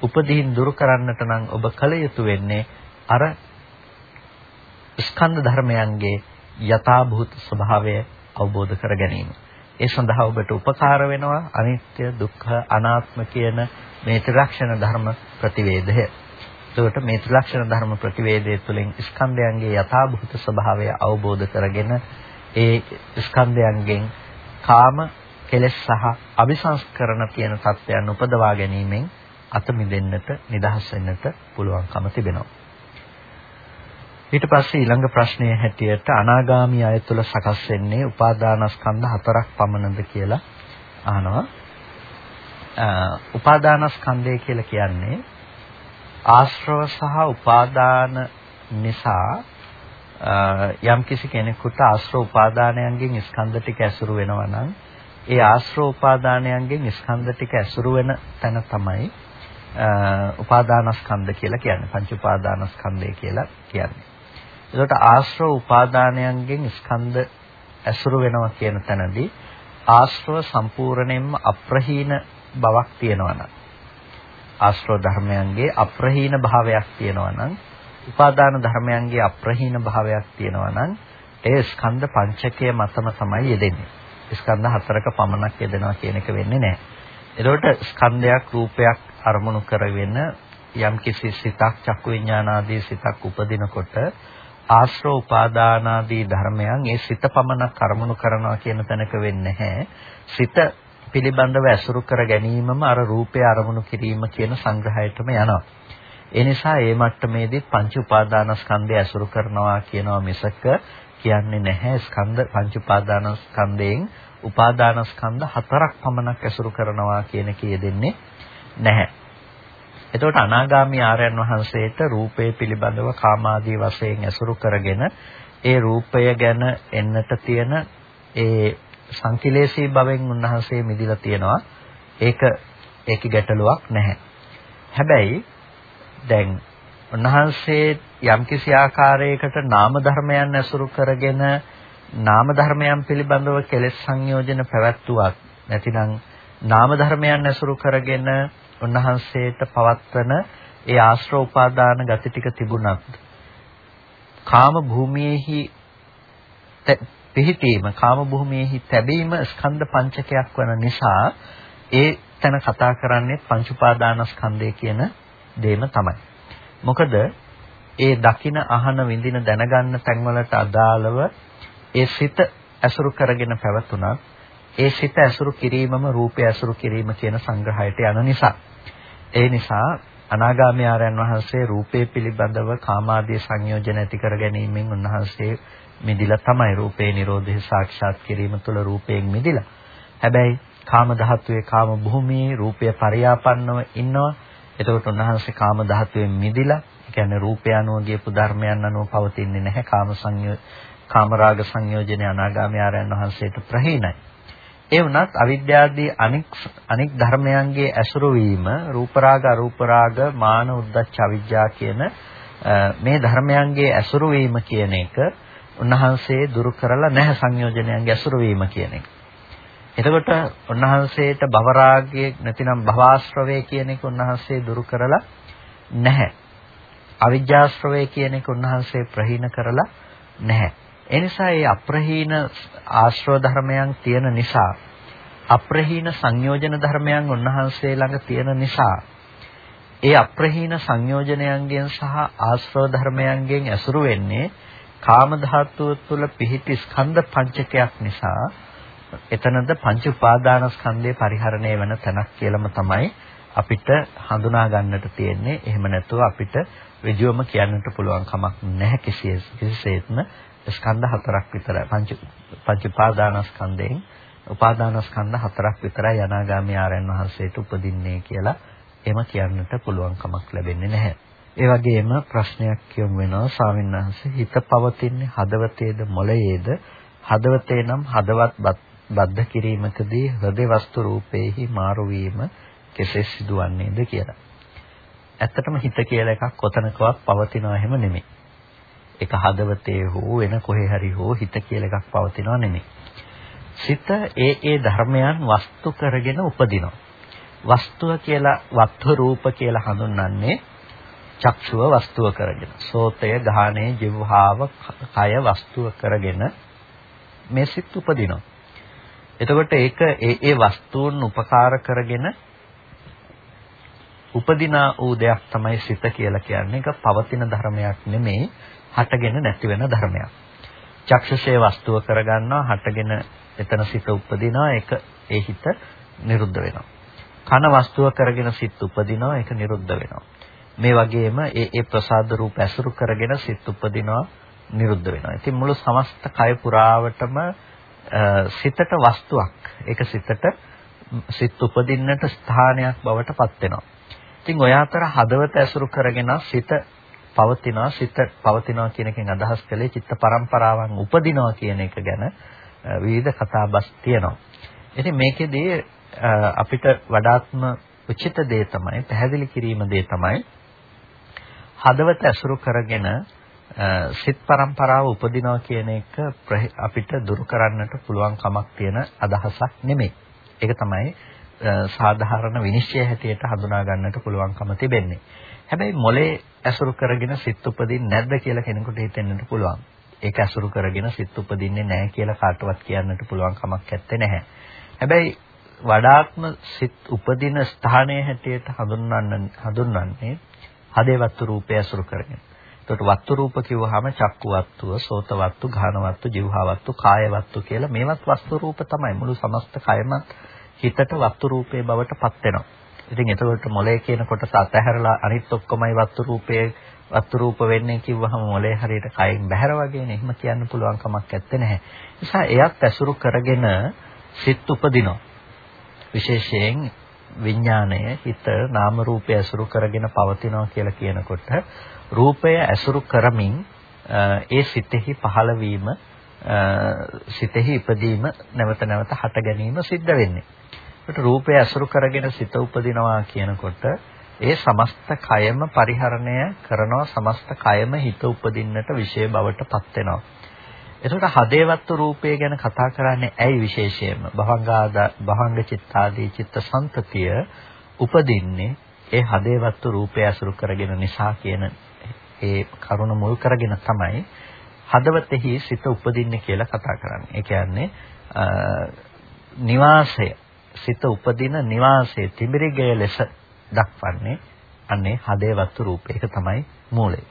උපදීන් දුරු කරන්නට නම් ඔබ කල යුතු වෙන්නේ අර ස්කන්ධ ධර්මයන්ගේ යථාභූත ස්වභාවය අවබෝධ කර ගැනීම. ඒ සඳහා ඔබට උපකාර වෙනවා අනිත්‍ය දුක්ඛ අනාත්ම කියන මේ ත්‍රිලක්ෂණ ධර්ම ප්‍රතිවේදය. එතකොට මේ ත්‍රිලක්ෂණ ධර්ම ප්‍රතිවේදයේ තුලින් ස්කන්ධයන්ගේ යථාභූත ස්වභාවය අවබෝධ කරගෙන ඒ ස්කන්ධයන්ගෙන් කාම කෙලෙස් සහ අபிසංස්කරණ කියන தත්වයන් උපදවා ගැනීමෙන් අත මිදෙන්නට නිදහස් වෙන්නට පුළුවන්කම තිබෙනවා. ඊට පස්සේ ඊළඟ ප්‍රශ්නය හැටියට අනාගාමී අය තුළ සකස් වෙන්නේ උපාදානස්කන්ධ හතරක් පමණද කියලා අහනවා. උපාදානස්කන්ධය කියලා කියන්නේ ආශ්‍රව සහ උපාදාන නිසා යම් කිසි කෙනෙකුට ආශ්‍රව උපාදානයන්ගෙන් ස්කන්ධ ටික ඇසුරු වෙනවා නම් ඒ ආශ්‍රව උපාදානයන්ගෙන් ස්කන්ධ ටික ඇසුරු වෙන තැන තමයි උපාදානස්කන්ධ කියලා කියන්නේ පංච උපාදානස්කන්ධය කියලා කියන්නේ. එතකොට ආශ්‍රව උපාදානයන්ගෙන් ස්කන්ධ ඇසුරු වෙනවා කියන තැනදී ආශ්‍රව සම්පූර්ණයෙන්ම අප්‍රහීන බවක් තියෙනවා නම් ආශ්‍රව ධර්මයන්ගේ අප්‍රහීන භාවයක් තියෙනවා නම් උපාදාන ධර්මයන්ගේ අප්‍රහීන භාවයක් තියෙනවා නම් ඒ ස්කන්ධ පංචකය මතම තමයි යෙදෙන්නේ. ස්කන්ධ හතරක පමණක් යෙදෙනවා කියන එක වෙන්නේ නැහැ. එතකොට ස්කන්ධයක් රූපයක් අරමුණු කරගෙන යම් කිසි සිතක් චක්කු විඥාන ආදී සිතක් උපදිනකොට ආශ්‍රව උපාදානාදී ධර්මයන් ඒ සිත පමණක් කර්මණු කරනවා කියන තැනක වෙන්නේ නැහැ. සිත පිළිබඳව ඇසුරු කර ගැනීමම අර රූපය අරමුණු කිරීම කියන සංග්‍රහයටම යනවා. ඒ නිසා ඒ මට්ටමේදී පංච උපාදානස්කන්ධය ඇසුරු කරනවා කියනවා මිසක කියන්නේ නැහැ ස්කන්ධ පංච උපාදානස්කන්ධයෙන් උපාදානස්කන්ධ හතරක් පමණක් ඇසුරු කරනවා කියන කී දෙන්නේ නැහැ. එතකොට අනාගාමී ආර්යයන් වහන්සේට රූපය පිළිබඳව කාමාදී වශයෙන් ඇසුරු කරගෙන ඒ රූපය ගැන එන්නට තියෙන ඒ සංකිලේශී භවෙන් උන්වහන්සේ මිදිලා තියෙනවා. ඒක ඒකේ ගැටලුවක් නැහැ. හැබැයි දැන් උන්වහන්සේ යම්කිසි ආකාරයකට නාම ධර්මයන් ඇසුරු කරගෙන නාම ධර්මයන් පිළිබඳව කෙලෙස් සංයෝජන පැවැත්වුවක් නැතිනම් නාම ධර්මයන් ඇසුරු කරගෙන උන්වහන්සේට පවත්වන ඒ ආශ්‍රව උපාදාන ගති ටික තිබුණත් කාම භූමියේහි පිහිටීම කාම භූමියේහි තැබීම ස්කන්ධ පංචකයක් වන නිසා ඒ තැන කතා කරන්නේ පංච උපාදානස්කන්ධය කියන දේම තමයි. මොකද ඒ දකින අහන විඳින දැනගන්න තැන්වලට අදාළව ඒ සිත ඇසුරු කරගෙන පැවතුණත් ඒ සිත ඇසුරු කිරීමම රූපය ඇසුරු කිරීම කියන සංග්‍රහයට යන නිසා ඒ නිසා අනාගාමී ආරයන් වහන්සේ රූපේ පිළිබඳව කාමාදී සංයෝජන ඇති කර ගැනීමෙන් උන්වහන්සේ මිදිලා තමයි රූපේ නිරෝධය සාක්ෂාත් කිරීම තුළ රූපයෙන් මිදිලා. හැබැයි කාම ධාතුවේ කාම භූමියේ රූපය පරියාපන්නව ඉන්නවා. එතකොට උන්වහන්සේ කාම ධාතුවෙන් මිදිලා, ඒ කියන්නේ රූපය අනුව ගියපු ධර්මයන් අනුව පවතින්නේ නැහැ. කාම සංයෝ කාමරාග සංයෝජන අනාගාමී ආරයන් වහන්සේට ප්‍රහීනයි. ඒ වුණත් අවිද්‍යාදී අනික් අනික් ධර්මයන්ගේ ඇසුරු වීම රූප රාග අරූප රාග මාන උද්දච්ච අවිජ්ජා කියන මේ ධර්මයන්ගේ ඇසුරු වීම කියන එක උන්වහන්සේ දුරු කරලා නැහැ සංයෝජනයන්ගේ ඇසුරු වීම කියන එක. එතකොට උන්වහන්සේට භවරාගයේ නැතිනම් භවාශ්‍රවය කියන එක උන්වහන්සේ දුරු කරලා නැහැ. අවිජ්ජාශ්‍රවය කියන එක උන්වහන්සේ ප්‍රහීන කරලා නැහැ. ඒ නිසා මේ අප්‍රහීන ආශ්‍රව ධර්මයන් තියෙන නිසා අප්‍රහීන සංයෝජන ධර්මයන් උන්වහන්සේ ළඟ තියෙන නිසා ඒ අප්‍රහීන සංයෝජනයන්ගෙන් සහ ආශ්‍රව ධර්මයන්ගෙන් ඇසුරු වෙන්නේ කාම ධාතුව තුළ පිහිටි ස්කන්ධ පංචකයක් නිසා එතනද පංච උපාදානස්කන්ධය පරිහරණය වෙන තැනක් කියලාම තමයි අපිට හඳුනා ගන්නට තියෙන්නේ. එහෙම නැතුව අපිට ඍජුවම කියන්නට පුළුවන් කමක් නැහැ කිසිසේත්ම ස්කන්ධ හතරක් විතරයි. පංච පංච උපාදානස්කන්ධයෙන් උපාදානස්කන්ධ හතරක් විතරයි අනාගාමී ආරයන් වහන්සේට උපදින්නේ කියලා එහෙම කියන්නට පුළුවන් කමක් ලැබෙන්නේ නැහැ. ඒ වගේම ප්‍රශ්නයක් කියමු වෙනවා ස්වාමීන් වහන්සේ හිත පවතින්නේ හදවතේද මොළයේද හදවතේ නම් හදවත් බද්ධ කිරීමකදී හෘදේ වස්තු රූපේහි මාරු වීම කෙසේ සිදුවන්නේද කියලා. ඇත්තටම හිත කියලා එකක් කොතනකවත් පවතිනව එහෙම නෙමෙයි. ඒක හදවතේ හෝ වෙන කොහේ හරි හෝ හිත කියලා එකක් පවතිනව නෙමෙයි. සිත ඒ ඒ ධර්මයන් වස්තු කරගෙන උපදිනවා. වස්තුව කියලා වත්ව රූප කියලා හඳුන්වන්නේ චක්ෂුව වස්තුව කරගෙන සෝතය ගාහනේ ජීවහාව කය වස්තුව කරගෙන මේ සිත් උපදිනවා එතකොට ඒක ඒ ඒ වස්තුන් උපකාර කරගෙන උපදිනා වූ දෙයක් තමයි සිත කියලා කියන්නේ. ඒක පවතින ධර්මයක් නෙමෙයි, හටගෙන නැති වෙන ධර්මයක්. චක්ෂුෂේ වස්තුව කරගන්නවා, හටගෙන එතන සිත උපදිනවා, ඒක ඒ හිත නිරුද්ධ වෙනවා. කන වස්තුව කරගෙන සිත් උපදිනවා, ඒක නිරුද්ධ වෙනවා. මේ වගේම ඒ ඒ ප්‍රසාද රූප ඇසුරු කරගෙන සිත් උපදිනවා නිරුද්ධ වෙනවා. ඉතින් මුළු සමස්ත කය පුරාවටම සිතට වස්තුවක්. ඒක සිතට සිත් උපදින්නට ස්ථානයක් බවට පත් වෙනවා. ඉතින් ඔය අතර හදවත ඇසුරු කරගෙන සිත පවතිනවා සිත පවතිනවා කියන එකෙන් අදහස් කළේ චිත්ත පරම්පරාවන් උපදිනවා කියන එක ගැන විවිධ කතාබස් තියෙනවා. ඉතින් මේකෙදී අපිට වඩාත්ම උචිත දේ තමයි පැහැදිලි කිරීම දේ තමයි හදවත ඇසුරු කරගෙන සිත් પરම්පරාව උපදිනවා කියන එක අපිට දුරු කරන්නට පුළුවන් කමක් තියෙන අදහසක් නෙමෙයි. ඒක තමයි සාධාරණ විනිශ්චය හැටියට හඳුනා ගන්නට පුළුවන්කම තිබෙන්නේ. හැබැයි මොලේ ඇසුරු කරගෙන සිත් උපදින්නේ නැද්ද කියලා කෙනෙකුට හිතෙන්නට පුළුවන්. ඒක ඇසුරු කරගෙන සිත් උපදින්නේ නැහැ කියලා කාටවත් කියන්නට පුළුවන් කමක් නැත්තේ නැහැ. හැබැයි වඩාත්ම සිත් උපදින ස්ථානයේ හැටියට හඳුන්වන්න හඳුන්වන්නේ හදේවත්තු රූපය අසුරු කරගෙන. එතකොට වත්තු රූප කිව්වහම චක්කු වත්තුව, සෝත වත්තු, ගාන වත්තු, જીවහා වත්තු, කාය වත්තු කියලා මේවත් වස්තු රූප තමයි. මුළු සමස්ත කයම හිතට වස්තු රූපේ බවට පත් වෙනවා. ඉතින් එතකොට මොලේ කියන කොටස අතහැරලා අනිත් ඔක්කොමයි වස්තු රූපයේ වස්තු රූප වෙන්නේ කිව්වහම මොලේ හරියට කයින් බැහැර වගේනේ. එහෙම කියන්න පුළුවන් කමක් නැත්තේ නැහැ. නිසා එයත් ඇසුරු කරගෙන සිත් උපදිනවා. විශේෂයෙන් විඥාණය හිත නාම රූපය ඇසුරු කරගෙන පවතිනවා කියලා කියනකොට රූපය ඇසුරු කරමින් ඒ සිතෙහි පහළ වීම සිතෙහි ඉපදීම නැවත නැවත හට ගැනීම සිද්ධ වෙන්නේ. ඒකට රූපය ඇසුරු කරගෙන සිත උපදිනවා කියනකොට ඒ සමස්ත කයම පරිහරණය කරනවා සමස්ත කයම හිත උපදින්නට විශේෂ බවට පත් වෙනවා. එතකොට හදේවත්තු රූපය ගැන කතා කරන්නේ ඇයි විශේෂයෙන්ම භවංගාද භවංග චිත්තාදී චිත්ත සංතතිය උපදින්නේ ඒ හදේවත්තු රූපය අසුරු කරගෙන නිසා කියන ඒ කරුණ මුල් කරගෙන තමයි හදවතෙහි සිත උපදින්නේ කියලා කතා කරන්නේ. ඒ කියන්නේ නිවාසය සිත උපදින නිවාසයේ තිබිරිගය ලෙස දක්වන්නේ අන්නේ හදේවත්තු රූපය. ඒක තමයි මූලය.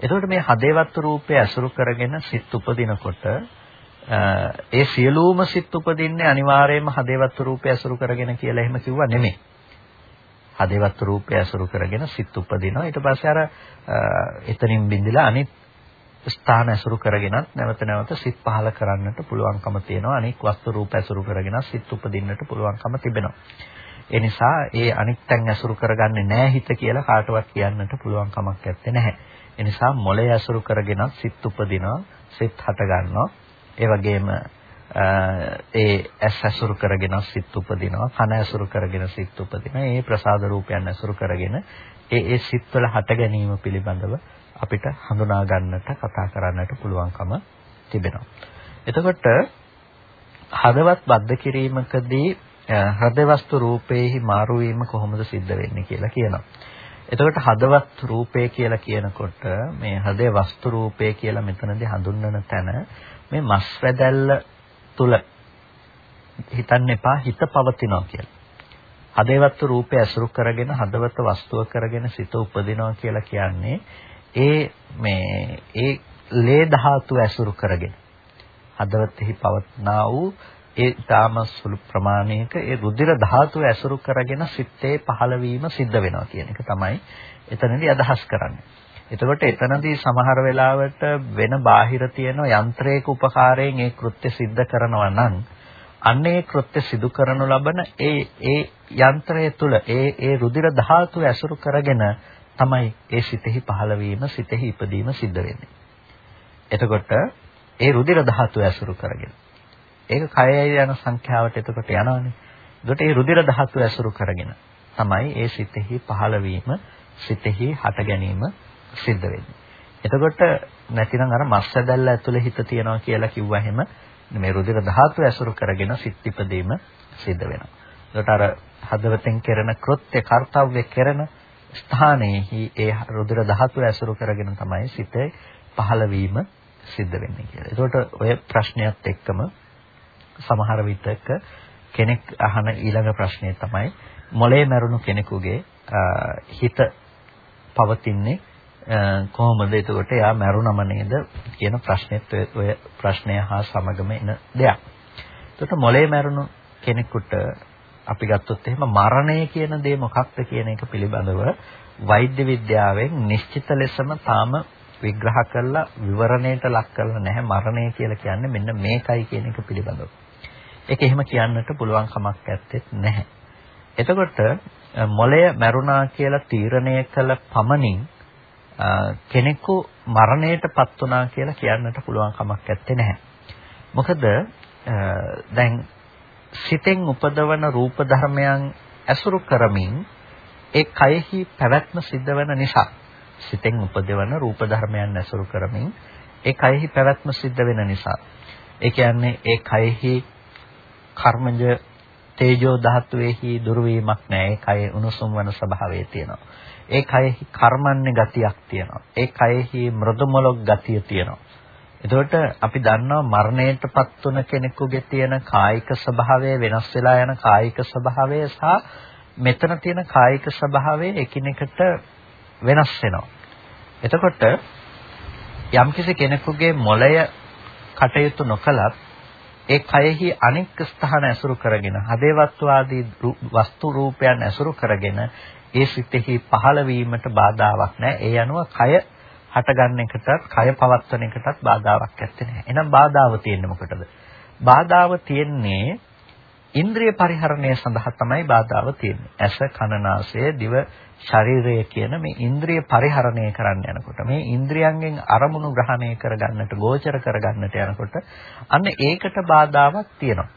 එතකොට මේ හදේවත් රූපය අසුරු කරගෙන සිත් උපදිනකොට ඒ සියලුම සිත් උපදින්නේ අනිවාර්යයෙන්ම හදේවත් රූපය අසුරු කරගෙන කියලා එහෙම කිව්වා නෙමෙයි. හදේවත් රූපය අසුරු කරගෙන සිත් උපදිනවා. ඊට පස්සේ අර එතනින් බින්දිලා අනිත් ස්ථාන ඇසුරු කරගෙනත් නැවත නැවත සිත් පහල කරන්නට පුළුවන්කම තියෙනවා. අනික් වස්තු රූප ඇසුරු කරගෙන සිත් උපදින්නට පුළුවන්කම තිබෙනවා. ඒ නිසා ඒ අනිත්යෙන් ඇසුරු කරගන්නේ නැහැ හිත කියලා කාටවත් කියන්නට පුළුවන් කමක් නැත්තේ නැහැ. ඒ නිසා මොළය ඇසුරු කරගෙන සිත් උපදිනවා, සිත් හට ගන්නවා. ඒ වගේම ඒ ඇස් ඇසුරු කරගෙන සිත් උපදිනවා, කන ඇසුරු කරගෙන සිත් උපදිනවා. ඒ ප්‍රසාද රූපයන් ඇසුරු කරගෙන ඒ ඒ සිත්වල හට ගැනීම පිළිබඳව අපිට හඳුනා ගන්නට කතා කරන්නට පුළුවන්කම තිබෙනවා. එතකොට හදවත් බද්ධ කිරීමකදී හෘද වස්තු රූපේහි මාරු වීම කොහොමද සිද්ධ වෙන්නේ කියලා කියනවා. එතකොට හදවත් රූපය කියලා කියනකොට මේ හදේ වස්තු රූපය කියලා මෙතනදී හඳුන්වන තැන මේ මස් වැදැල්ල තුල හිතන්න එපා හිත පවතිනවා කියලා. හදේවත් රූපය ඇසුරු කරගෙන හදවත වස්තුව කරගෙන සිත උපදිනවා කියලා කියන්නේ ඒ මේ ඒ ලේ ධාතු ඇසුරු කරගෙන හදවතෙහි පවත්නා වූ ඒ ඊටාම සුළු ප්‍රමාණයක ඒ රුධිර ධාතුව ඇසුරු කරගෙන සිත්තේ පහළ වීම සිද්ධ වෙනවා කියන එක තමයි එතනදී අදහස් කරන්නේ. එතකොට එතනදී සමහර වෙලාවට වෙන බාහිර තියෙන යන්ත්‍රයක උපකාරයෙන් ඒ කෘත්‍ය සිද්ධ කරනවා නම් අන්න ඒ කෘත්‍ය සිදු කරනු ලබන ඒ ඒ යන්ත්‍රය තුල ඒ ඒ රුධිර ධාතුව ඇසුරු කරගෙන තමයි ඒ සිතෙහි පහළ වීම සිතෙහි ඉපදීම සිද්ධ වෙන්නේ. එතකොට ඒ රුධිර ධාතුව ඇසුරු කරගෙන ඒක කයයි යන සංඛ්‍යාවට එතකොට යනවානේ. ඒකට ඒ රුධිර ධාතු ඇසුරු කරගෙන තමයි ඒ සිතෙහි පහළ වීම, සිතෙහි හට ගැනීම සිද්ධ වෙන්නේ. එතකොට නැතිනම් අර මස්සදැල්ල ඇතුලේ හිත තියනවා කියලා කිව්වහෙම මේ රුධිර ධාතු ඇසුරු කරගෙන සිත් ඉපදීම සිද්ධ වෙනවා. ඒකට අර හදවතෙන් කරන කෘත්‍ය කාර්යය කරන ස්ථානයේහි ඒ රුධිර ධාතු ඇසුරු කරගෙන තමයි සිතේ පහළ වීම සිද්ධ වෙන්නේ කියලා. ඒකට ඔය ප්‍රශ්නයත් එක්කම සමහර විටක කෙනෙක් අහන ඊළඟ ප්‍රශ්නේ තමයි මොලේ මැරුණු කෙනෙකුගේ හිත පවතින්නේ කොහොමද එතකොට එයා මැරුණම නේද කියන ප්‍රශ්නෙත් ඔය ප්‍රශ්නය හා සමගම එන දෙයක්. එතකොට මොලේ මැරුණු කෙනෙකුට අපි ගත්තොත් එහෙම මරණය කියන දේ මොකක්ද කියන එක පිළිබඳව වෛද්‍ය විද්‍යාවෙන් නිශ්චිත ලෙසම තාම විග්‍රහ කරලා විවරණයට ලක් කරලා නැහැ මරණය කියලා කියන්නේ මෙන්න මේකයි කියන එක පිළිබඳව. ඒක එහෙම කියන්නට පුළුවන් කමක් ඇත්තෙත් නැහැ. එතකොට මොළය මැරුණා කියලා තීරණය කළ පමණින් කෙනෙකු මරණයටපත් වුණා කියලා කියන්නට පුළුවන් කමක් ඇත්තේ නැහැ. මොකද දැන් සිතෙන් උපදවන රූප ධර්මයන් ඇසුරු කරමින් ඒ කයෙහි පැවැත්ම සිද්ධ වෙන නිසා සිතෙන් උපදවන රූප ධර්මයන් ඇසුරු කරමින් ඒ කයෙහි පැවැත්ම සිද්ධ වෙන නිසා ඒ කියන්නේ ඒ කයෙහි කර්මජ තේජෝ ධාතුවේහි දුර්වීමක් නැහැ. ඒ කයේ උණුසුම් වන ස්වභාවය තියෙනවා. ඒ කයෙහි කර්මන්නේ ගතියක් තියෙනවා. ඒ කයෙහි මෘදු මොලොක් ගතිය තියෙනවා. එතකොට අපි දන්නවා මරණයටපත් වුණ කෙනෙකුගේ තියෙන කායික ස්වභාවය වෙනස් වෙලා යන කායික ස්වභාවය සහ මෙතන තියෙන කායික ස්වභාවය එකිනෙකට වෙනස් වෙනවා. එතකොට යම්කිසි කෙනෙකුගේ මොළය කටයුතු නොකලත් ඒ කයෙහි අනෙක් ස්ථාන ඇසුරු කරගෙන හදේවත්තු ආදී වස්තු රූපයන් ඇසුරු කරගෙන ඒ සිතෙහි පහළ වීමට බාධාවක් නැහැ. ඒ අනුව කය හටගන්න එකටත් කය පවත්වන එකටත් බාධාවක් නැත්තේ නෑ. එහෙනම් බාධාව තියෙන්නේ මොකටද? බාධාව තියෙන්නේ ඉන්ද්‍රිය පරිහරණය සඳහා තමයි බාධාව තියෙන්නේ. ඇස, කන, නාසය, දිව, ශරීරය කියන මේ ඉන්ද්‍රිය පරිහරණය කරන්න යනකොට මේ ඉන්ද්‍රියන්ගෙන් අරමුණු ග්‍රහණය කරගන්නට, ගෝචර කරගන්නට යනකොට අන්න ඒකට බාධාවක් තියෙනවා.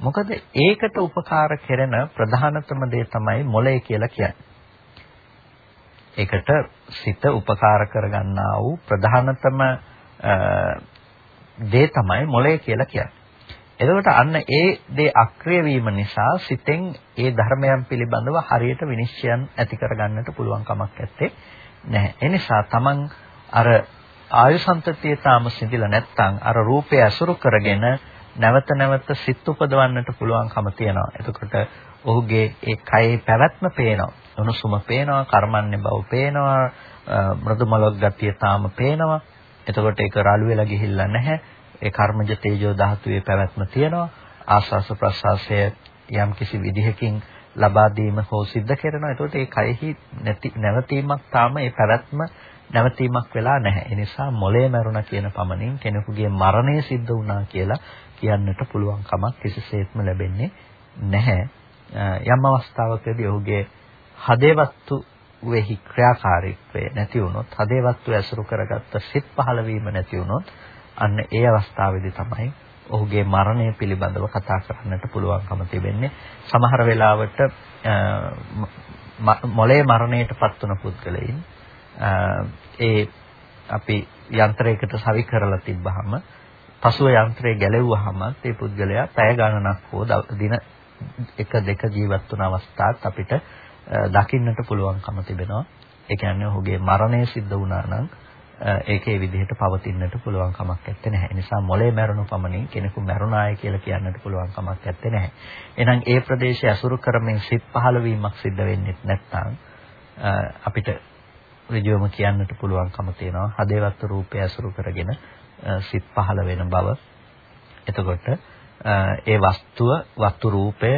මොකද ඒකට උපකාර කෙරෙන ප්‍රධානතම දේ තමයි මොළය කියලා කියන්නේ. ඒකට සිත උපකාර කරගන්නා වූ ප්‍රධානතම දේ තමයි මොළය කියලා කියන්නේ. එතකොට අන්න ඒ දේ අක්‍රිය වීම නිසා සිතෙන් ඒ ධර්මයන් පිළිබඳව හරියට විනිශ්චයන් ඇති කරගන්නට පුළුවන් කමක් නැත්තේ නැහැ. ඒ නිසා තමන් අර ආයුසන්තතිය තාම සිඳිලා නැත්නම් අර රූපය අසුරු කරගෙන නැවත නැවත සිත් උපදවන්නට පුළුවන්කම තියෙනවා. එතකොට ඔහුගේ ඒ කයේ පැවැත්ම පේනවා. උණුසුම පේනවා, කර්මන්නේ බව පේනවා, මෘදු මලක් ගතිය තාම පේනවා. එතකොට ඒක රළු වෙලා ගිහිල්ලා නැහැ. ඒ කර්මජ තේජෝ ධාතුවේ පැවැත්ම තියෙනවා. ආස්වාස ප්‍රසආසය යම් කිසි විදිහකින් ලබා දීම හෝ සිද්ධ කරනවා. එතකොට ඒ කයෙහි නැති නැවතීමක් තාම ඒ පැවැත්ම නැවතීමක් වෙලා නැහැ. ඒ නිසා මොලේ මරුණා කියන පමණින් කෙනෙකුගේ මරණය සිද්ධ වුණා කියලා කියන්නට පුළුවන් කමක් කිසිසේත්ම ලැබෙන්නේ නැහැ. යම් අවස්ථාවකදී ඔහුගේ හදේවත්තු වෙහි ක්‍රියාකාරීත්වය නැති වුණොත් හදේවත්තු ඇසුරු කරගත්ත සිත් පහළ වීම නැති වුණොත් අන්න ඒ අවස්ථාවේදී තමයි ඔහුගේ මරණය පිළිබඳව කතා කරන්නට පුළුවන්කම තිබෙන්නේ. සමහර වෙලාවට මොලේ මරණයට පත් වුණ පුද්ගලයින් ඒ අපි යන්ත්‍රයකට සවි කරලා තිබ්බහම පසුව යන්ත්‍රය ගැලෙව්වහම ඒ පුද්ගලයා පැය ගණනක් හෝ දින එක දෙක ජීවත් වුණ අවස්ථාත් අපිට දකින්නට පුළුවන්කම තිබෙනවා. ඒ කියන්නේ ඔහුගේ මරණය සිද්ධ වුණා නම් ඒකේ විදිහට පවතින්නට පුළුවන් කමක් නැත්තේ නැහැ. ඒ නිසා මොලේ මැරුණු පමණින් කෙනෙකු මැරුණාය කියලා කියන්නට පුළුවන් කමක් නැත්තේ නැහැ. එහෙනම් ඒ ප්‍රදේශය අසුරු කරමින් සිත් පහළ වීමක් සිද්ධ වෙන්නේ නැත්නම් අපිට ඍජුවම කියන්නට පුළුවන්කම තියෙනවා. හදේවත් රූපය අසුරු කරගෙන සිත් පහළ වෙන බව. එතකොට ඒ වස්තුව වස්තු රූපය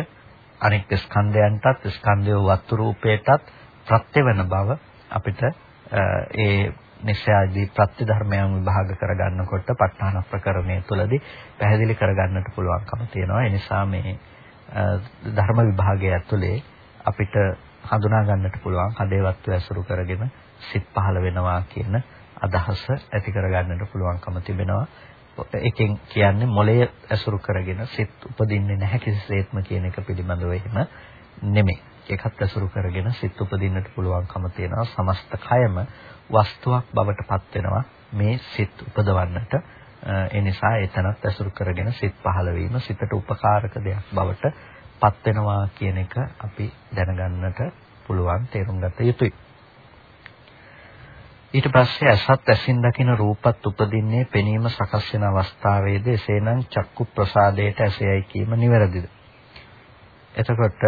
අනෙක් ස්කන්ධයන්ටත් ස්කන්ධය වස්තු රූපයටත් ප්‍රත්‍ය වෙන බව අපිට ඒ නිශ්චයදී ප්‍රත්‍ය ධර්මයන් විභාග කරගන්නකොට ප ဋ ාණ ප්‍රකරණය තුළදී පැහැදිලි කරගන්නට පුළුවන්කම තියෙනවා. ඒ නිසා මේ ධර්ම විභාගය ඇතුලේ අපිට හඳුනා ගන්නට පුළුවන් හදේවත්ව ඇසුරු කරගෙන සිත් පහළ වෙනවා කියන අදහස ඇති කරගන්නට පුළුවන්කම තිබෙනවා. එකෙන් කියන්නේ මොළය ඇසුරු කරගෙන සිත් උපදින්නේ නැහැ කිසිසේත්ම කියන එක පිළිබඳව එහෙම නෙමෙයි. ඒකත් ඇසුරු කරගෙන සිත් උපදින්නට පුළුවන්කම තියෙනවා. සමස්ත කයම වස්තුවක් බවට පත් වෙනවා මේ සිත් උපදවන්නට. ඒ නිසා එතනත් ඇසුරු කරගෙන සිත් පහළ වීම සිතට උපකාරක දෙයක් බවට පත් වෙනවා කියන එක අපි දැනගන්නට පුළුවන් තේරුම් ගත යුතුයි. ඊට පස්සේ අසත් ඇසින් දකින රූපත් උපදින්නේ පෙනීම සකස් වෙන අවස්ථාවේද? එසේනම් චක්කු ප්‍රසාදයට ඇසෙයි කීම නිවැරදිද? එතකොට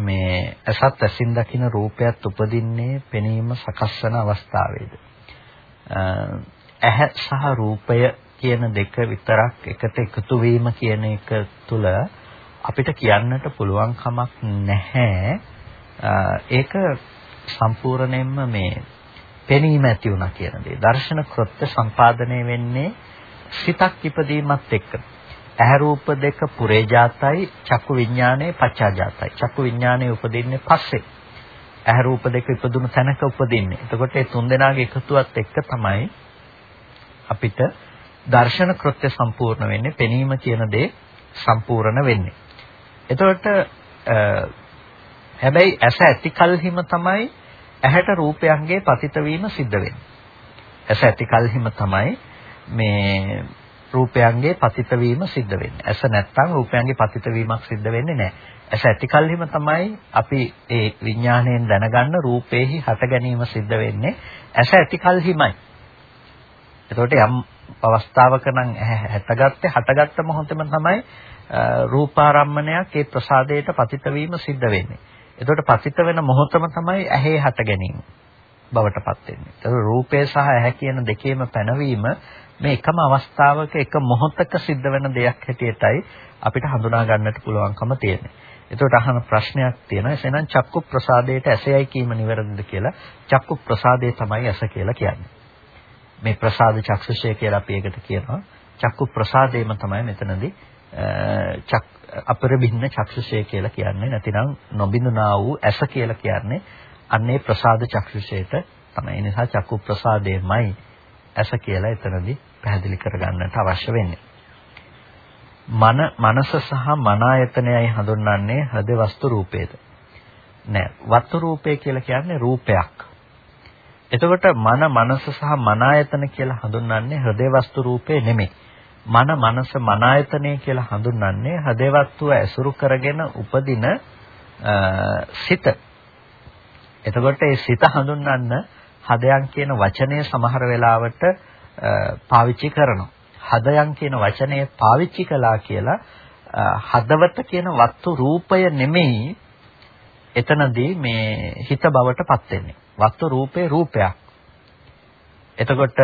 මේ අසත් ඇසින් දකින රූපයත් උපදින්නේ පෙනීම සකස් වෙන අවස්ථාවේද? ඇහැ සහ රූපය කියන දෙක විතරක් එකට එකතු වීම කියන එක තුල අපිට කියන්නට පුළුවන් කමක් නැහැ ඒක සම්පූර්ණයෙන්ම මේ පෙනීම ඇති වුණා කියන දේ. දර්ශන කෘත්‍ය සම්පාදනය වෙන්නේ සිතක් ඉපදීමත් එක්ක. ඇහැ රූප දෙක පුරේජාතයි චක්කු විඥානයේ පච්චාජාතයි. චක්කු විඥානයේ උපදින්නේ පස්සේ. ඇහැ රූප දෙක ඉපදුණු තැනක උපදින්නේ. එතකොට මේ තුන් දෙනාගේ එකතුවත් එක්ක තමයි අපිට දර්ශන කෘත්‍ය සම්පූර්ණ වෙන්නේ. පෙනීම කියන දේ සම්පූර්ණ වෙන්නේ. එතකොට හැබැයි ඇස ඇති කල්හිම තමයි ඇහැට රූපයන්ගේ පතිත වීම සිද්ධ වෙන්නේ. ඇස ඇති කලහිම තමයි මේ රූපයන්ගේ පතිත වීම සිද්ධ වෙන්නේ. ඇස නැත්තම් රූපයන්ගේ පතිත වීමක් සිද්ධ වෙන්නේ නැහැ. ඇස ඇති කලහිම තමයි අපි ඒ විඥාණයෙන් දැනගන්න රූපේහි හට ගැනීම සිද්ධ වෙන්නේ. ඇස ඇති කලහිමයි. එතකොට යම් අවස්ථාවක නම් හැටගත්තේ හටගත්ත මොහොතේම තමයි රූපාරම්මණයක් ඒ ප්‍රසාදයට පතිත වීම සිද්ධ වෙන්නේ. එතකොට පතිත වෙන මොහොතම තමයි ඇහි හට ගැනීම. බවට පත් වෙන්නේ. ඒක රූපය සහ ඇහැ කියන දෙකේම පැනවීම මේ එකම අවස්ථාවක එක මොහොතක සිද්ධ වෙන දෙයක් හැටියටයි අපිට හඳුනා ගන්නට පුළුවන්කම තියෙන්නේ. එතකොට අහන ප්‍රශ්නයක් තියෙනවා. එසේනම් චක්කු ප්‍රසාදයට ඇසයයි කීම නිවැරදිද කියලා. චක්කු ප්‍රසාදය තමයි ඇස කියලා කියන්නේ. මේ ප්‍රසාද චක්ෂුෂය කියලා අපි ඒකට කියනවා. චක්කු ප්‍රසාදේම තමයි මෙතනදී චක් අපරබින්න චක්ෂුෂය කියලා කියන්නේ. නැතිනම් නොබිඳුනා වූ ඇස කියලා කියන්නේ අන්නේ ප්‍රසාද චක්ෂුෂයට තමයි. ඒ නිසා චක්කු ප්‍රසාදේමයි ඇස කියලා එතනදී පැහැදිලි කරගන්නට අවශ්‍ය වෙන්නේ. මන මනස සහ මන ආයතනයයි හඳුන්වන්නේ හෘද වස්තු රූපේද නෑ වස්තු රූපය කියලා කියන්නේ රූපයක් එතකොට මන මනස සහ මන ආයතන කියලා හඳුන්වන්නේ හෘදේ වස්තු රූපේ නෙමෙයි මන මනස මන ආයතනය කියලා හඳුන්වන්නේ හෘදේ වස්තුව ඇසුරු කරගෙන උපදින සිත එතකොට ඒ සිත හඳුන්වන්න හදයන් කියන වචනය සමහර වෙලාවට පාවිච්චි කරනවා හදයන් කියන වචනය පාවිච්චි කළා කියලා හදවත කියන වස්තු රූපය නෙමෙයි එතනදී මේ හිත බවට පත් වෙන්නේ. වස්තු රූපේ රූපයක්. එතකොට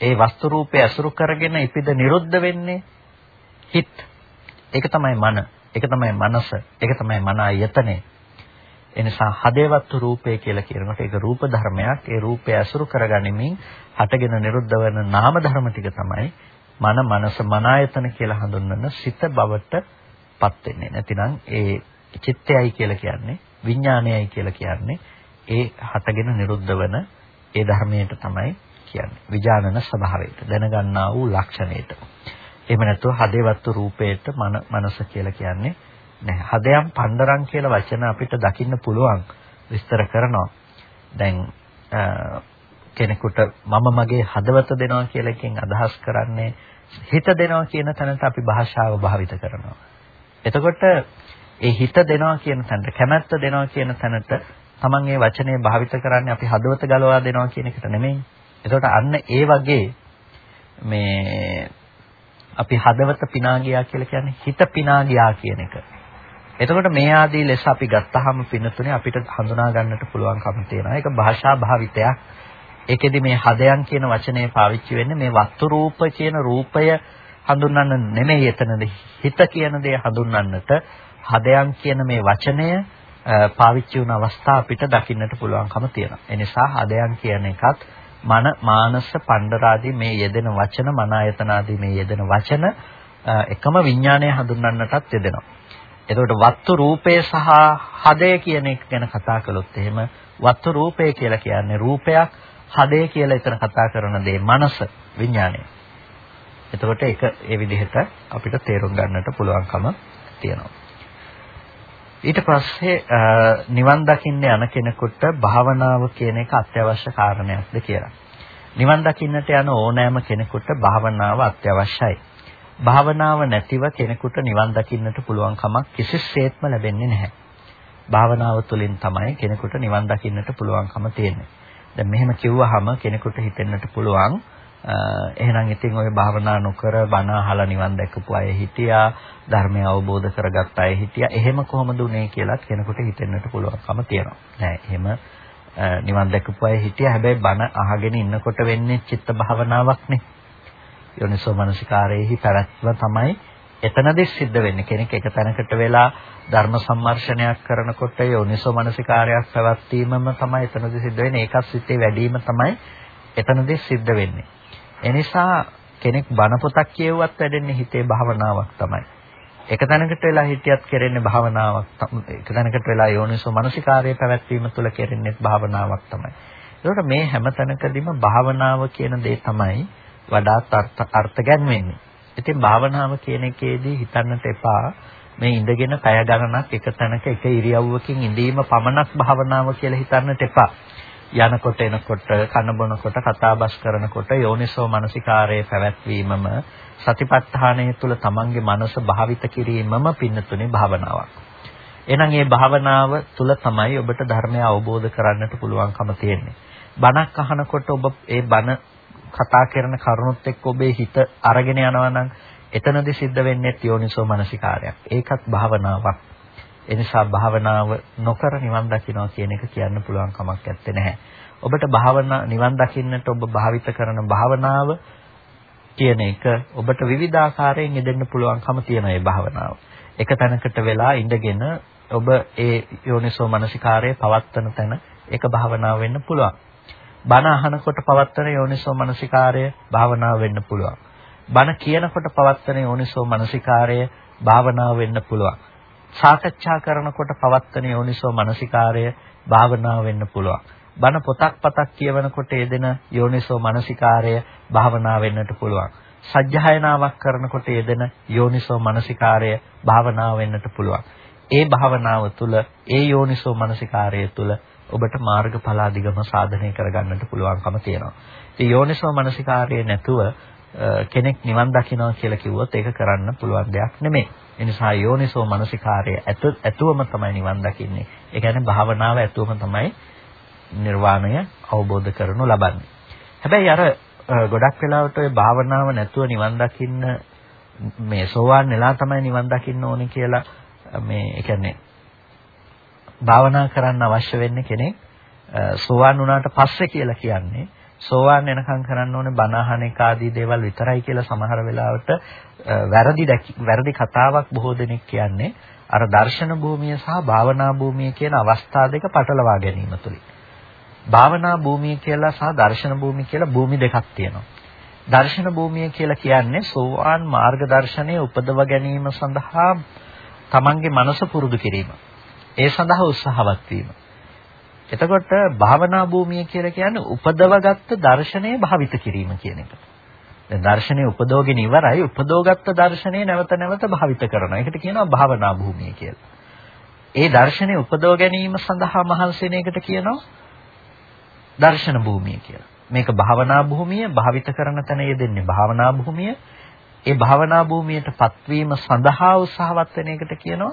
ඒ වස්තු රූපය අසුරු කරගෙන ඉපිද නිරුද්ධ වෙන්නේ හිත. ඒක තමයි මන. ඒක තමයි මනස. ඒක තමයි මන ආයතනය. එනිසා හදේවත්තු රූපය කියලා කියනකොට ඒක රූප ධර්මයක්. ඒ රූපය අසුරු කරගනිමින් හටගෙන නිරුද්ධ වෙන නාම ධර්ම ටික තමයි මන මනස මනායතන කියලා හඳුන්වන සිත බවට පත් වෙන්නේ. නැතිනම් ඒ චිත්තයයි කියලා කියන්නේ විඥානයයි කියලා කියන්නේ ඒ හටගෙන නිරුද්ධ වෙන ඒ ධර්මයට තමයි කියන්නේ. විඥානන ස්වභාවයට දැනගන්නා වූ ලක්ෂණයට. එහෙම නැත්නම් හදේවත්තු රූපයට මන මනස කියලා කියන්නේ නැහැ. හදයන් පණ්ඩරම් කියලා වචන අපිට දකින්න පුළුවන් විස්තර කරනවා. දැන් කෙනෙකුට මම මගේ හදවත දෙනවා කියලා එකෙන් අදහස් කරන්නේ හිත දෙනවා කියන තැනට අපි භාෂාව භාවිත කරනවා. එතකොට ඒ හිත දෙනවා කියන තැනට කැමැත්ත දෙනවා කියන තැනට Taman ඒ වචනේ භාවිත කරන්නේ අපි හදවත ගලවා දෙනවා කියන එකට නෙමෙයි. එතකොට අන්න ඒ වගේ මේ අපි හදවත පිනා ගියා කියලා කියන්නේ හිත පිනා ගියා කියන එක. එතකොට මේ ආදී ලෙස අපි ගත්තාම පින්නතුනේ අපිට හඳුනා ගන්නට පුළුවන්කම තියෙනවා. ඒක භාෂා භාවිතයක්. ඒකෙදි මේ හදයන් කියන වචනේ පාවිච්චි වෙන්නේ මේ වස්තු රූප කියන රූපය හඳුන්වන්න නෙමෙයි එතනද හිත කියන දේ හඳුන්වන්නට හදයන් කියන මේ වචනය පාවිච්චි වුණ අවස්ථා අපිට දකින්නට පුළුවන්කම තියෙනවා. ඒ නිසා හදයන් කියන එකත් මන මානස පණ්ඩරාදී මේ යෙදෙන වචන මන ආයතනාදී මේ යෙදෙන වචන එකම විඥානය හඳුන්වන්නටත් යෙදෙනවා. එතකොට වත්තු රූපය සහ හදය කියන එක ගැන කතා කළොත් එහෙම වත්තු රූපය කියලා කියන්නේ රූපයක් හදේ කියලා එතන කතා කරන දේ මනස විඥානය. එතකොට ඒක ඒ විදිහට අපිට තේරුම් ගන්නට පුළුවන්කම තියෙනවා. ඊට පස්සේ නිවන් දකින්න යන කෙනෙකුට භාවනාව කියන එක අත්‍යවශ්‍ය කාරණයක්ද කියලා. නිවන් දකින්නට යන ඕනෑම කෙනෙකුට භාවනාව අත්‍යවශ්‍යයි. භාවනාව නැතිව කෙනෙකුට නිවන් දකින්නට පුළුවන් කමක් කිසිසේත්ම ලැබෙන්නේ නැහැ. භාවනාව තුළින් තමයි කෙනෙකුට නිවන් දකින්නට පුළුවන්කම තියෙන්නේ. දැන් මෙහෙම කිව්වහම කෙනෙකුට හිතෙන්නට පුළුවන් එහෙනම් ඉතින් ඔය භාවනා නොකර බණ අහලා නිවන් දැකපු අය හිටියා ධර්මය අවබෝධ කරගත් අය හිටියා. එහෙම කොහොමද උනේ කියලා කෙනෙකුට හිතෙන්නට පුළුවන්කම තියෙනවා. නෑ එහෙම නිවන් දැකපු අය හිටියා. හැබැයි බණ අහගෙන ඉන්නකොට වෙන්නේ චිත්ත භාවනාවක්නේ. යෝනිසෝ මනසිකාරයේහි පැවැත්ම තමයි එතනදී සිද්ධ වෙන්නේ. කෙනෙක් එක තැනකට වෙලා ධර්ම සම්මර්ෂණයක් කරනකොට යෝනිසෝ මනසිකාරයක් පැවැත්වීමම තමයි එතනදී සිද්ධ වෙන්නේ. ඒකත් සිත්තේ වැඩිම තමයි එතනදී සිද්ධ වෙන්නේ. එනිසා කෙනෙක් බණ පොතක් කියවුවත් වැඩෙන්නේ හිතේ භාවනාවක් තමයි. එක තැනකට වෙලා හිටියත් කෙරෙන්නේ භාවනාවක් එක තැනකට වෙලා යෝනිසෝ මනසිකාරයේ පැවැත්වීම තුළ කෙරෙන්නේ භාවනාවක් තමයි. ඒකට මේ හැම තැනකදීම භාවනාව කියන දේ තමයි වඩාත් අර්ථ ගැන්වෙන්නේ. ඉතින් භාවනාව කියන එකේදී හිතන්නට එපා. මේ ඉඳගෙන පැය ගණනක් එක තැනක එක ඉරියව්වකින් ඉඳීම පමණක් භාවනාව කියලා හිතන්නට එපා. යනකොට එනකොට කන බොනකොට කතාබස් කරනකොට යෝනිසෝ මනසිකාරයේ පැවැත්වීමම සතිපට්ඨානය තුළ තමන්ගේ මනස භාවිත කිරීමම පින්නතුනේ භාවනාවක්. එහෙනම් මේ භාවනාව තුළ තමයි ඔබට ධර්මය අවබෝධ කරගන්නට පුළුවන්කම තියෙන්නේ. බණක් අහනකොට ඔබ ඒ බණ කතා කරන කරුණොත් එක්ක ඔබේ හිත අරගෙන යනවා නම් එතනදී සිද්ධ වෙන්නේ යෝනිසෝ මනසිකාරයක්. ඒකත් භාවනාවක්. එනිසා භාවනාව නොකර නිවන් දකින්නවා කියන එක කියන්න පුළුවන් කමක් නැත්තේ නැහැ. ඔබට භාවනා නිවන් දකින්නට ඔබ භාවිත කරන භාවනාව කියන එක ඔබට විවිධාකාරයෙන් යෙදෙන්න පුළුවන්කම තියෙන ඒ භාවනාව. එක තැනකට වෙලා ඉඳගෙන ඔබ ඒ යෝනිසෝ මනසිකාරයේ පවත්තන තැන ඒක භාවනාව වෙන්න පුළුවන්. බණ අහනකොට පවත්තන යෝනිසෝ මනසිකාරය භාවනාව වෙන්න පුළුවන්. බණ කියනකොට පවත්තන යෝනිසෝ මනසිකාරය භාවනාව වෙන්න පුළුවන්. සාකච්ඡා කරනකොට පවත්තන යෝනිසෝ මනසිකාරය භාවනාව වෙන්න පුළුවන්. බණ පොතක් පතක් කියවනකොට යෙදෙන යෝනිසෝ මනසිකාරය භාවනාව වෙන්නට පුළුවන්. සජ්ජායනාවක් කරනකොට යෙදෙන යෝනිසෝ මනසිකාරය භාවනාව වෙන්නට පුළුවන්. ඒ භාවනාව තුළ ඒ යෝනිසෝ මනසිකාරය තුළ ඔබට මාර්ගඵල අධිගම සාධනය කරගන්නට පුළුවන්කම තියෙනවා. ඉතින් යෝනිසෝ මනසිකාරය නැතුව කෙනෙක් නිවන් දකිනවා කියලා කිව්වොත් ඒක කරන්න පුළුවන් දෙයක් නෙමෙයි. ඒ නිසා යෝනිසෝ මනසිකාරය ඇතුවම තමයි නිවන් දකින්නේ. ඒ කියන්නේ භාවනාව ඇතුවම තමයි නිර්වාණය අවබෝධ කරනු ලබන්නේ. හැබැයි අර ගොඩක් වෙලාවට ඔය භාවනාව නැතුව නිවන් දකින්න මේ සෝවාන් වෙලා තමයි නිවන් දකින්න ඕනේ කියලා මේ ඒ කියන්නේ භාවනා කරන්න අවශ්‍ය වෙන්නේ කෙනෙක් සෝවාන් වුණාට පස්සේ කියලා කියන්නේ සෝවාන් වෙනකම් කරන්න ඕනේ බණ අහන එක ආදී දේවල් විතරයි කියලා සමහර වෙලාවට වැරදි වැරදි කතාවක් බොහෝ දෙනෙක් කියන්නේ අර දර්ශන භූමිය සහ භාවනා භූමිය කියන අවස්ථා දෙක පටලවා ගැනීම තුලින්. භාවනා භූමිය කියලා සහ දර්ශන භූමිය කියලා භූමි දෙකක් තියෙනවා. දර්ශන භූමිය කියලා කියන්නේ සෝවාන් මාර්ග දර්ශනය උපදව ගැනීම සඳහා තමන්ගේ මනස පුරුදු කිරීම. ඒ සඳහා උත්සාහවත් වීම. එතකොට භාවනා භූමිය කියලා කියන්නේ උපදවගත්ත දර්ශනය භාවිත කිරීම කියන එක. දැන් දර්ශනය උපදෝගෙන ඉවරයි උපදෝගත්ත දර්ශනය නැවත නැවත භාවිත කරනවා. ඒකට කියනවා භාවනා භූමිය කියලා. ඒ දර්ශනය උපදව ගැනීම සඳහා මහන්සි වෙන එකට කියනවා දර්ශන භූමිය කියලා. මේක භාවනා භූමිය භාවිත කරන තැන යෙදෙන්නේ භාවනා භූමිය. ඒ භාවනා භූමියට පත්වීම සඳහා උත්සාහවත් වෙන එකට කියනවා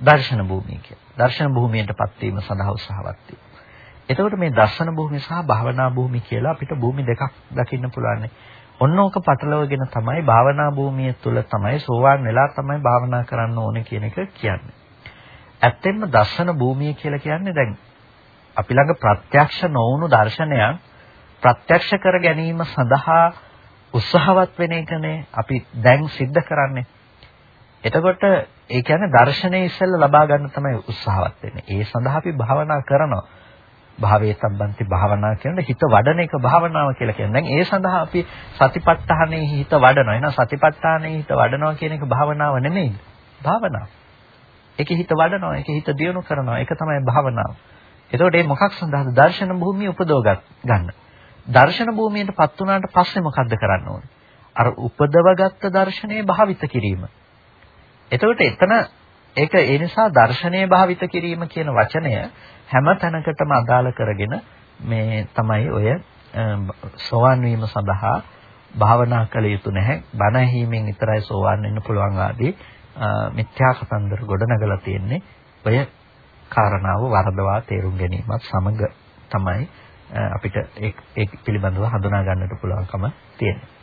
දර්ශන භූමිය කියලා. දර්ශන භූමියට පත්වීම සඳහා උත්සාහවත් වීම. එතකොට මේ දර්ශන භූමිය සහ භාවනා භූමිය කියලා අපිට භූමි දෙකක් දකින්න පුළුවන්. ඔන්න ඕක පටලවගෙන තමයි භාවනා භූමිය තුල තමයි සෝවාන් වෙලා තමයි භාවනා කරන්න ඕනේ කියන එක කියන්නේ. ඇත්තෙන්ම දර්ශන භූමිය කියලා කියන්නේ දැන් අපි ළඟ ප්‍රත්‍යක්ෂ නොවුණු දර්ශනයක් ප්‍රත්‍යක්ෂ කර ගැනීම සඳහා උත්සාහවත් වෙන එකනේ අපි දැන් සිද්ධ කරන්නේ. එතකොට ඒ කියන්නේ දර්ශනය ඉස්සෙල්ලා ලබා ගන්න තමයි උත්සාහවත් වෙන්නේ. ඒ සඳහා අපි භාවනා කරනවා. භාවයේ සම්බන්ති භාවනා කියන හිත වඩන එක භාවනාව කියලා කියන්නේ. දැන් ඒ සඳහා අපි සතිපට්ඨානෙ හිත වඩනවා. එහෙනම් සතිපට්ඨානෙ හිත වඩනවා කියන එක භාවනාව නෙමෙයි. භාවනාව. ඒකේ හිත වඩනවා, ඒකේ හිත දියුණු කරනවා. ඒක තමයි භාවනාව. එතකොට මේ මොකක් සඳහාද? දර්ශන භූමිය උපදව ගන්න. දර්ශන භූමියටපත් වුණාට පස්සේ මොකද්ද කරන්න ඕනේ? අර උපදවගත්ත දර්ශනය භාවිත කිරීම. එතකොට එතන ඒක ඒ නිසා දර්ශනය භාවිත කිරීම කියන වචනය හැම තැනකටම අදාළ කරගෙන මේ තමයි ඔය සෝවාන් වීම සඳහා භාවනා කළ යුතු නැහැ. බණ ඇහිීමෙන් විතරයි සෝවාන් වෙන්න පුළුවන් ආදී මිත්‍යා කතන්දර ගොඩනගලා තියෙන්නේ. ඔය කාරණාව වරදවා තේරුම් ගැනීමත් සමග තමයි අපිට ඒ පිළිබඳව හඳුනා ගන්නට පුළුවන්කම තියෙන්නේ.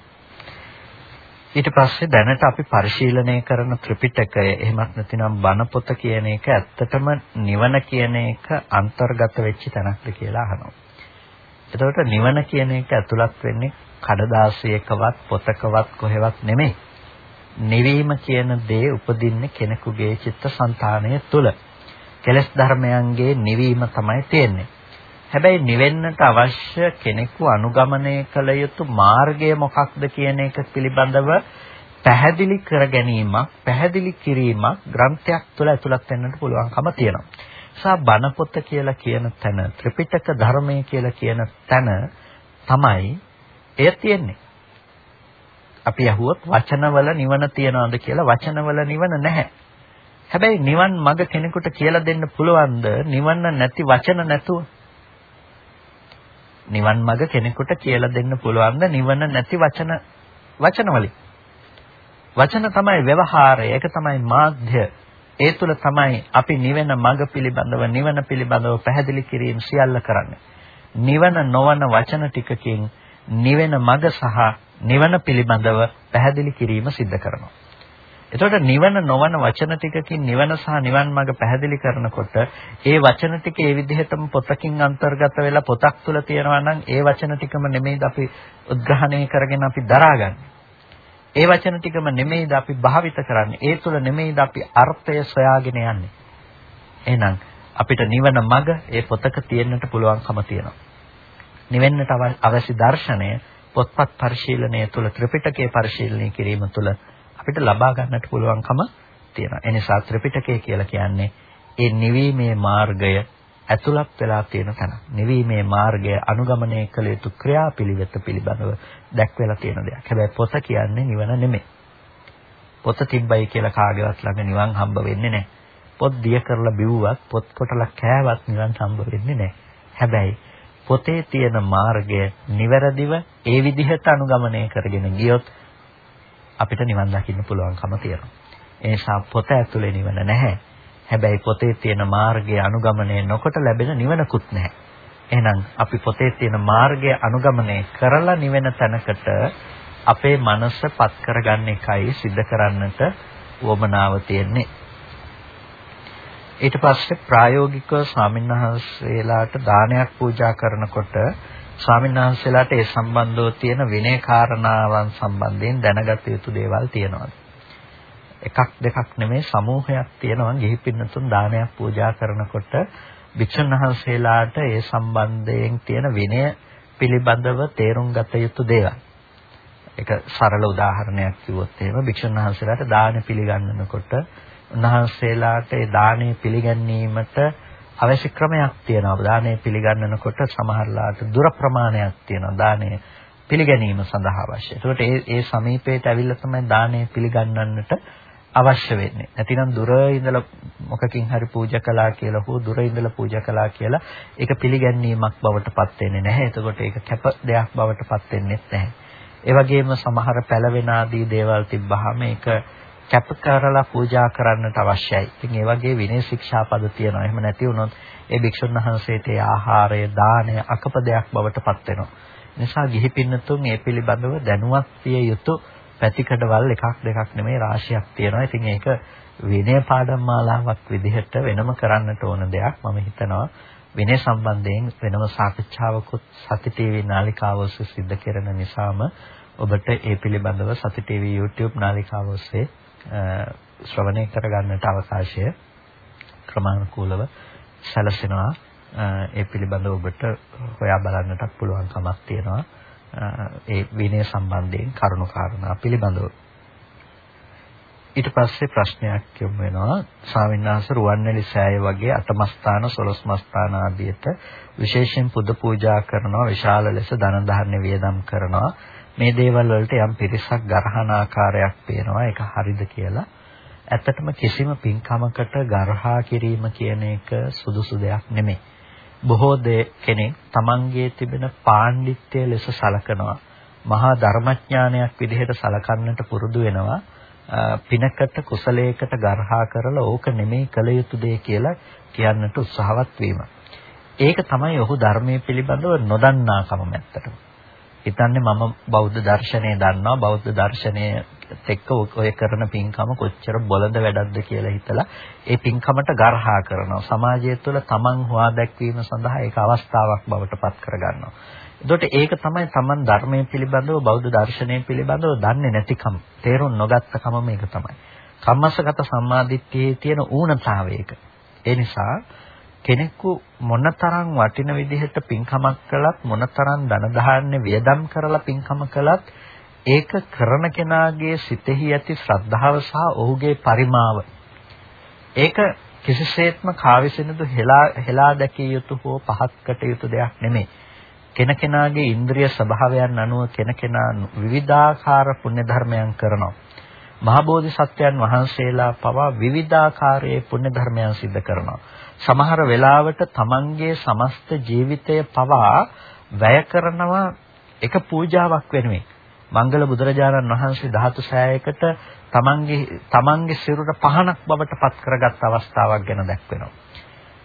ඊට පස්සේ දැනට අපි පරිශීලනය කරන ත්‍රිපිටකය එහෙමත් නැතිනම් බණ පොත කියන එක ඇත්තටම නිවන කියන එක අන්තර්ගත වෙච්ච තැනක්ද කියලා අහනවා. එතකොට නිවන කියන එක ඇතුළත් වෙන්නේ කඩදාසියකවත් පොතකවත් කොහෙවත් නෙමෙයි. නිවීම කියන දේ උපදින්නේ කෙනෙකුගේ චිත්තසංතානය තුළ. කෙලස් ධර්මයන්ගේ නිවීම තමයි තියෙන්නේ. හැබැයි නිවෙන්නට අවශ්‍ය කෙනෙකු අනුගමනය කළ යුතු මාර්ගය මොකක්ද කියන එක පිළිබඳව පැහැදිලි කර ගැනීමක් පැහැදිලි කිරීමක් ග්‍රන්ථයක් තුළ ඇතුළත් වෙන්නට පුළුවන්කම තියෙනවා. සා බණ පොත කියලා කියන තැන ත්‍රිපිටක ධර්මය කියලා කියන තැන තමයි එය තියෙන්නේ. අපි අහුවොත් වචනවල නිවන තියනවාද කියලා වචනවල නිවන නැහැ. හැබැයි නිවන් මඟ කෙනෙකුට කියලා දෙන්න පුළුවන්ද නිවන නැති වචන නැතුව? නිවන් මඟ කෙනෙකුට කියලා දෙන්න පුළුවන් ද නිවන නැති වචන වචන වලින්. වචන තමයි ව්‍යවහාරය. ඒක තමයි මාධ්‍ය. ඒ තුල තමයි අපි නිවන මඟ පිළිබඳව නිවන පිළිබඳව පැහැදිලි කිරීම සියල්ල කරන්නේ. නිවන නොවන වචන ටිකකින් නිවෙන මඟ සහ නිවන පිළිබඳව පැහැදිලි කිරීම සිද්ධ කරනවා. එතකොට නිවන නොවන වචන ටිකකින් නිවන සහ නිවන් මඟ පැහැදිලි කරනකොට ඒ වචන ටික ඒ විදිහටම පොතකින් අන්තර්ගත වෙලා පොතක් තුල තියෙනවා නම් ඒ වචන ටිකම නෙමෙයිද අපි උද්ග්‍රහණය කරගෙන අපි දරාගන්නේ. ඒ වචන ටිකම නෙමෙයිද අපි භාවිත කරන්නේ. ඒ තුල නෙමෙයිද අපි අර්ථය සොයාගෙන යන්නේ. එහෙනම් අපිට නිවන මඟ ඒ පොතක තියෙන්නට පුළුවන්කම තියෙනවා. නිවෙන්නට අවශ්‍ය දර්ශනය පොත්පත් පරිශීලනය තුළ ත්‍රිපිටකයේ පරිශීලනය කිරීම තුළ අපිට ලබා ගන්නට පුළුවන්කම තියෙනවා. ඒ නිසා ත්‍රිපිටකය කියලා කියන්නේ ඒ නිවීමේ මාර්ගය ඇතුළත් වෙලා තියෙන තැන. නිවීමේ මාර්ගය අනුගමනය කළ යුතු ක්‍රියාපිළිවෙත පිළිබඳව දැක්වෙලා තියෙන දෙයක්. හැබැයි පොත කියන්නේ නිවන නෙමෙයි. පොත තිබ්බයි කියලා කාගේවත් ළඟ නිවන් හම්බ වෙන්නේ නැහැ. පොත් දිය කරලා බිව්වත් පොත් කොටලා කෑවත් නිවන් හම්බ වෙන්නේ නැහැ. හැබැයි පොතේ තියෙන මාර්ගය නිවැරදිව ඒ විදිහට අනුගමනය කරගෙන ගියොත් අපිට නිවන් දකින්න පුළුවන්කම තියෙනවා. ඒ නිසා පොත ඇතුලේ නිවන නැහැ. හැබැයි පොතේ තියෙන මාර්ගය අනුගමනය නොකොට ලැබෙන නිවනකුත් නැහැ. එහෙනම් අපි පොතේ තියෙන මාර්ගය අනුගමනය කරලා නිවෙන තැනකට අපේ මනස පත් කරගන්න එකයි සිද්ධ කරන්නට වමනාව තියෙන්නේ. ඊට පස්සේ ප්‍රායෝගිකව ස්වාමින්වහන්සේලාට දානයක් පූජා කරනකොට ස්වාමින්වහන්සේලාට ඒ සම්බන්ධව තියෙන විනය කාරණාවන් සම්බන්ධයෙන් දැනගත යුතු දේවල් තියෙනවා. එකක් දෙකක් නෙමෙයි සමූහයක් තියෙනවා ගිහි පින්නතුන් දානයක් පූජා කරනකොට භික්ෂුන් වහන්සේලාට ඒ සම්බන්ධයෙන් තියෙන විනය පිළිබඳව තේරුම් ගත යුතු දේවල්. එක සරල උදාහරණයක් කිව්වොත් එහෙම භික්ෂුන් වහන්සේලාට දාන පිළිගන්නනකොට උන්වහන්සේලාට ඒ දාණය පිළිගැනීමට අවශ්‍ය ක්‍රමයක් තියෙනවා. දාණය පිළිගන්නනකොට සමහරලාට දුර ප්‍රමාණයක් තියෙනවා. දාණය පිළිගැනීම සඳහා අවශ්‍ය. ඒකට ඒ ඒ සමීපයට ඇවිල්ලා තමයි දාණය පිළිගන්නන්නට අවශ්‍ය වෙන්නේ. නැතිනම් දුර ඉඳලා මොකකින් හරි පූජා කළා කියලා හෝ දුර ඉඳලා පූජා කළා කියලා ඒක පිළිගැනීමක් බවට පත් වෙන්නේ නැහැ. එතකොට ඒක කැප දෙයක් බවට පත් වෙන්නේ නැහැ. ඒ වගේම සමහර පැලවෙන ආදී දේවල් තිබ්බහම ඒක කැප කරලා පූජා කරන්නට අවශ්‍යයි. ඉතින් ඒ වගේ විනය ශික්ෂාපද තියෙනවා. එහෙම නැති වුණොත් ඒ භික්ෂුන් වහන්සේට ආහාරය, දානය අකපදයක් බවට පත් වෙනවා. නිසා ගිහි පින්නතුන් මේ පිළිබඳව දැනුවත් විය යුතු පැතිකඩවල් එකක් දෙකක් නෙමෙයි රාශියක් තියෙනවා. ඉතින් ඒක විනය පාඩම් මාලාවක් විදිහට වෙනම කරන්නට ඕන දෙයක් මම හිතනවා. විනය සම්බන්ධයෙන් වෙනම සාකච්ඡාවකුත් සති ටීවී නාලිකාව ඔස්සේ සිද්ධ කරන නිසාම ඔබට ඒ පිළිබඳව සති ටීවී YouTube නාලිකාව ඔස්සේ ශ්‍රවණය කරගන්නට අවකාශය ක්‍රමානුකූලව සැලසෙනවා. ඒ පිළිබඳව ඔබට හොයා බලන්නටත් පුළුවන් කමක් තියෙනවා. ඒ විනය සම්බන්ධයෙන් කරුණු කාරණා පිළිබඳව. ඊට පස්සේ ප්‍රශ්නයක් යොමු වෙනවා. ස්වාමීන් රුවන්වැලි සෑය වගේ අටමස්ථාන සොළොස්මස්ථාන ආදියට විශේෂයෙන් පුද පූජා කරනවා විශාල ලෙස ධන ධාන්‍ය වියදම් කරනවා. මේ දේවල් වලට යම් පිරිසක් ගරහන ආකාරයක් පේනවා ඒක හරිද කියලා ඇත්තටම කිසිම පින්කමකට ගරහා කිරීම කියන එක සුදුසු දෙයක් නෙමෙයි බොහෝ කෙනෙක් තමන්ගේ තිබෙන පාණ්ඩිත්‍ය ලෙස සලකනවා මහා ධර්මඥානයක් විදිහට සලකන්නට පුරුදු වෙනවා පිනකට කුසලයකට ගරහා කරලා ඕක නෙමෙයි කළ යුතු දෙය කියලා කියන්නට උත්සාහවත් වීම. ඒක තමයි ඔහු ධර්මයේ පිළිබඳව නොදන්නාකම ඇත්තටම. හිතන්නේ මම බෞද්ධ දර්ශනය දන්නවා. බෞද්ධ දර්ශනය එක්ක ඔය කරන පින්කම කොච්චර බොළඳ වැඩක්ද කියලා හිතලා ඒ පින්කමට ගර්හා කරනවා. සමාජය තුළ තමන් හොවා දැක්වීම සඳහා ඒක අවස්ථාවක් බවට පත් කරගන්නවා. එතකොට ඒක තමයි තමන් ධර්මයේ පිළිබඳව බෞද්ධ දර්ශනය පිළිබඳව දන්නේ නැතිකම. තේරුම් නොගත්තකම මේක තමයි. කම්මස්සගත සම්මාදිට්ඨියේ තියෙන ඌනතාවයක ඒ නිසා කෙනෙකු මොනතරම් වටින විදිහට පින්කමක් කළත් මොනතරම් ධන ධාන්‍ය වියදම් කරලා පින්කම කළත් ඒක කරන කෙනාගේ සිතෙහි ඇති ශ්‍රද්ධාව සහ ඔහුගේ පරිමාව. ඒක කිසිසේත්ම කාවිසිනදු හෙලා හෙලා දැකිය යුතු හෝ පහත්කට යුතු දෙයක් නෙමෙයි. කෙනකෙනාගේ ඉන්ද්‍රිය ස්වභාවයන් අනුව කෙනකෙනා විවිධාකාර පුණ්‍ය ධර්මයන් කරනවා. මහා බෝධිසත්වයන් වහන්සේලා පවා විවිධාකාරයේ පුණ්‍ය ධර්මයන් සිද්ධ කරනවා. සමහර වෙලාවට තමන්ගේ සමස්ත ජීවිතය පවා වැය කරනවා එක පූජාවක් වෙනුවෙන්. මංගල බුදුරජාණන් වහන්සේ ධාතු සෑයකට තමන්ගේ තමන්ගේ සිරුර පහනක් බවට පත් කරගත් අවස්ථාවක් ගැන දැක්වෙනවා.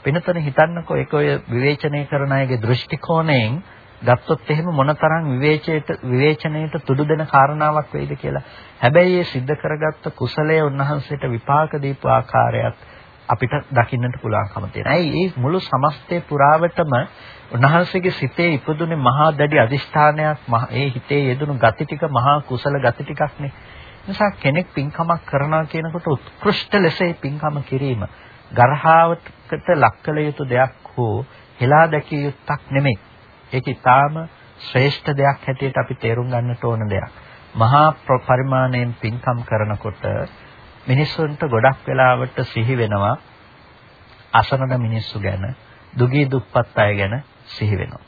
වෙනතන හිතන්නකෝ ඒක ඔය විවේචනය කරන අයගේ දෘෂ්ටි කෝණයෙන් ගත්තොත් එහෙම මොනතරම් විවේචයට විවේචනයට තුඩු දෙන කාරණාවක් වෙයිද කියලා. හැබැයි මේ සිද්ධ කරගත්ත කුසලය උන්වහන්සේට විපාක දීපු ආකාරයත් අපිට දකින්නට පුළුවන්කම තියෙනවා. ඇයි මේ මුළු සමස්තේ පුරාවටම උන්වහන්සේගේ සිතේ ඉපදුනේ මහා දැඩි අදිෂ්ඨානයක් ඒ හිතේ යෙදුණු ගති ටික මහා කුසල ගති ටිකක්නේ. නිසා කෙනෙක් පින්කමක් කරනවා කියනකොට උත්කෘෂ්ඨ ලෙස ඒ පින්කම කිරීම ගරහාවකට ලක් කළ යුතු දෙයක් හෝ හෙලා දැකිය යුත්තක් නෙමෙයි. ඒක ඊටාම ශ්‍රේෂ්ඨ දෙයක් හැටියට අපි තේරුම් ගන්නට ඕන දෙයක්. මහා පරිමාණයෙන් පින්කම් කරනකොට මිනිස්සුන්ට ගොඩක් වෙලාවට සිහි වෙනවා අසරණ මිනිස්සු ගැන, දුගී දුප්පත් අය ගැන සිහි වෙනවා.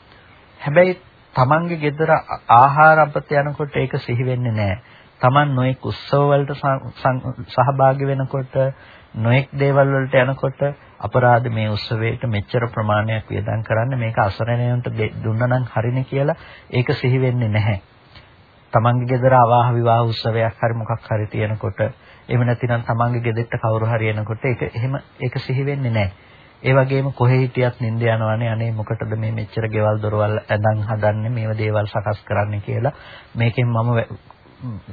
හැබැයි තමන්ගේ ගෙදර ආහාර අපත යනකොට ඒක සිහි වෙන්නේ නැහැ. තමන් නොඑක් උත්සව වලට සහභාගී වෙනකොට නොඑක් දේවල් වලට යනකොට අපරාධ මේ උත්සවයට මෙච්චර ප්‍රමාණයක් වියදම් කරන්න මේක අසරණයන්ට දුන්නා නම් හරිනේ කියලා ඒක සිහි වෙන්නේ නැහැ. තමන්ගේ ගෙදර අවාහ විවාහ උත්සවයක් හරි මොකක් හරි තියෙනකොට එහෙම නැතිනම් තමන්ගේ ගෙදරට කවුරු හරි එනකොට ඒක එහෙම ඒක සිහි වෙන්නේ නැහැ. ඒ වගේම කොහේ හිටියත් නිින්ද යනවානේ අනේ මොකටද මේ මෙච්චර ගෙවල් දොරවල් ඇඳන් හදන්නේ මේව දේවල් සකස් කරන්න කියලා මේකෙන් මම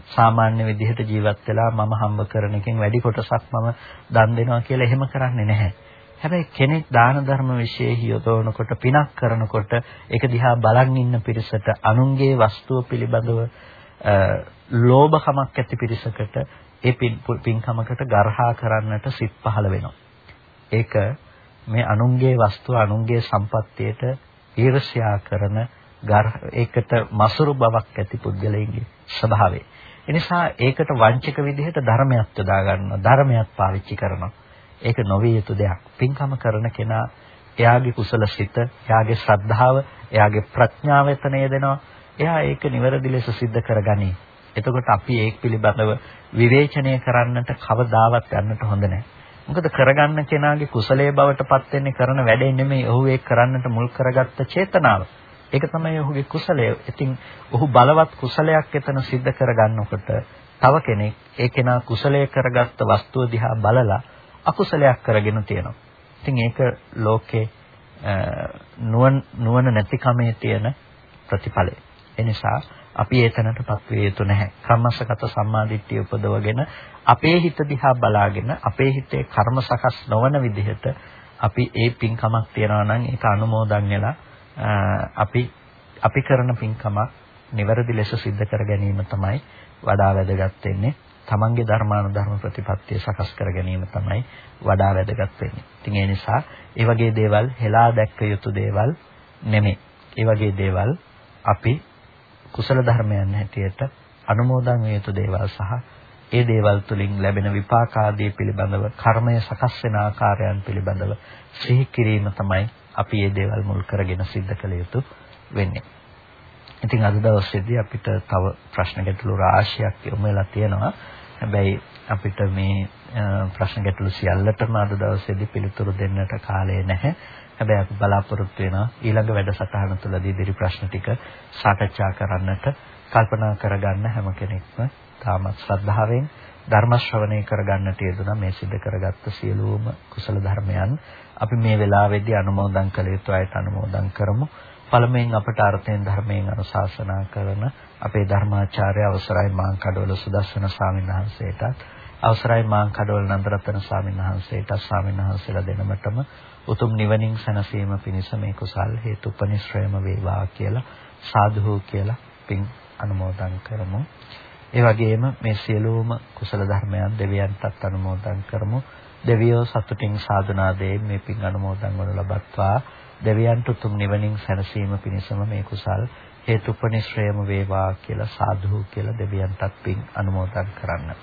සාමාන්‍ය විදිහට ජීවත් වෙලා මම හම්බ කරන එකෙන් වැඩි කොටසක් මම දන් දෙනවා කියලා එහෙම කරන්නේ නැහැ. හැබැයි කෙනෙක් දාන ධර්ම විශේෂ යොදවනකොට පිනක් කරනකොට ඒක දිහා බලන් ඉන්න පිරිසට අනුන්ගේ වස්තුව පිළිබඳව ලෝභකමක් ඇති පිරිසකට ඒ පින්කමකට ගර්හා කරන්නට සිත් පහළ වෙනවා. ඒක මේ අනුන්ගේ වස්තුව අනුන්ගේ සම්පත්තියට ඊර්ෂ්‍යා කරන ඒකට මසුරු බවක් ඇති පුද්ගලයින්ගේ ස්වභාවය. එනිසා ඒකට වංචක විදිහට ධර්මයක් යොදා ගන්නවා ධර්මයක් පාවිච්චි කරනවා. ඒක නොවිය යුතු දෙයක්. පින්කම කරන කෙනා එයාගේ කුසල සිත, එයාගේ ශ්‍රද්ධාව, එයාගේ ප්‍රඥාව එතන යෙදෙනවා. එයා ඒක නිවැරදි ලෙස සිද්ධ කරගනී. එතකොට අපි ඒක පිළිබඳව විවේචනය කරන්නට කවදාවත් යන්නට හොඳ නැහැ. මොකද කරගන්න කෙනාගේ කුසලයේ බවට පත් වෙන්නේ කරන වැඩේ නෙමෙයි ඔහු ඒක කරන්නට මුල් කරගත්ත චේතනාව. ඒක තමයි ඔහුගේ කුසලය. ඉතින් ඔහු බලවත් කුසලයක් එතන සිද්ධ කරගන්නකොට තව කෙනෙක් ඒ කෙනා කුසලයේ කරගත්ත වස්තුව දිහා බලලා අකුසලයක් කරගෙන තියෙනවා. ඉතින් ඒක ලෝකේ නුවණ නුවණ නැතිකමේ තියෙන ප්‍රතිඵලය. ඒ නිසා අපි ඒතනටපත් විය යුතු නැහැ. කර්මසගත සම්මාදිට්ඨිය උපදවගෙන අපේ හිත දිහා බලාගෙන අපේ හිතේ කර්ම සකස් නොවන විදිහට අපි ඒ පින්කමක් තියනවා නම් ඒක අනුමෝදන් වෙලා අපි අපි කරන පින්කමක් නිවැරදි ලෙස සිද්ධ කර ගැනීම තමයි වඩා වැදගත් වෙන්නේ. තමන්ගේ ධර්මානුධර්ම ප්‍රතිපත්තිය සකස් කර ගැනීම තමයි වඩා වැදගත් වෙන්නේ. ඉතින් ඒ නිසා ඒ වගේ දේවල් හෙලා දැක්ක යුතු දේවල් නෙමෙයි. ඒ වගේ දේවල් අපි කුසල ධර්මයන් හැටියට අනුමෝදන් විය යුතු දේවල් සහ ඒ දේවල් තුලින් ලැබෙන විපාක ආදී පිළිබඳව කර්මය සකස් වෙන ආකාරයන් පිළිබඳව සිහි කිරීම තමයි අපි මේ දේවල් මුල් කරගෙන සිද්ධ කළ යුතු වෙන්නේ. ඉතින් අද දවසේදී අපිට තව ප්‍රශ්න ගැටළු රාශියක් යොමු වෙලා තියෙනවා. හැබැයි අපිට මේ ප්‍රශ්න ගැටළු සියල්ලටම අද දවසේදී පිළිතුරු දෙන්නට කාලය නැහැ. හැබැයි අපි බලාපොරොත්තු වෙනවා ඊළඟ වැඩසටහන තුළදී ඉදිරි ප්‍රශ්න ටික සාකච්ඡා කරන්නට කල්පනා කරගන්න හැම කෙනෙක්ම තාමත් ශ්‍රද්ධාවෙන් ධර්ම ශ්‍රවණය කරගන්නට යෙදුණා මේ සිද්ධ කරගත්ත සියලුම කුසල ධර්මයන්. අපි මේ වෙලාවේදී අනුමෝදන් කළ යුතු අයට අනුමෝදන් කරමු. පළමුවෙන් අපට අර්ථයෙන් ධර්මයෙන් අනුශාසනා කරන අපේ ධර්මාචාර්ය අවසරයි මාං කඩවල සුදස්සන ස්වාමීන් වහන්සේටත් අවසරයි මාං කඩවල නන්දරත්න ස්වාමීන් වහන්සේටත් ස්වාමීන් වහන්සේලා දෙනමතම උතුම් නිවනින් සැනසීම පිණිස මේ කුසල් හේතුපනිශ්‍රයම වේවා කියලා සාදුහු කියලා පින් අනුමෝදන් කරමු. ඒ වගේම මේ සියලුම කුසල ධර්මයන් දෙවියන්ටත් අනුමෝදන් කරමු. දෙවියෝ සතුටින් සාධනාදයෙන් මේ පින් අනුමෝදන් වනු ලබත්වා දෙවියන්ට උතුම් නිවනින් සැනසීම පිණිසම මේ කුසල් හේතුපනිශ්‍රයම වේවා කියලා සාදුහු කියලා දෙවියන්ටත් පින් අනුමෝදන් කරන්න.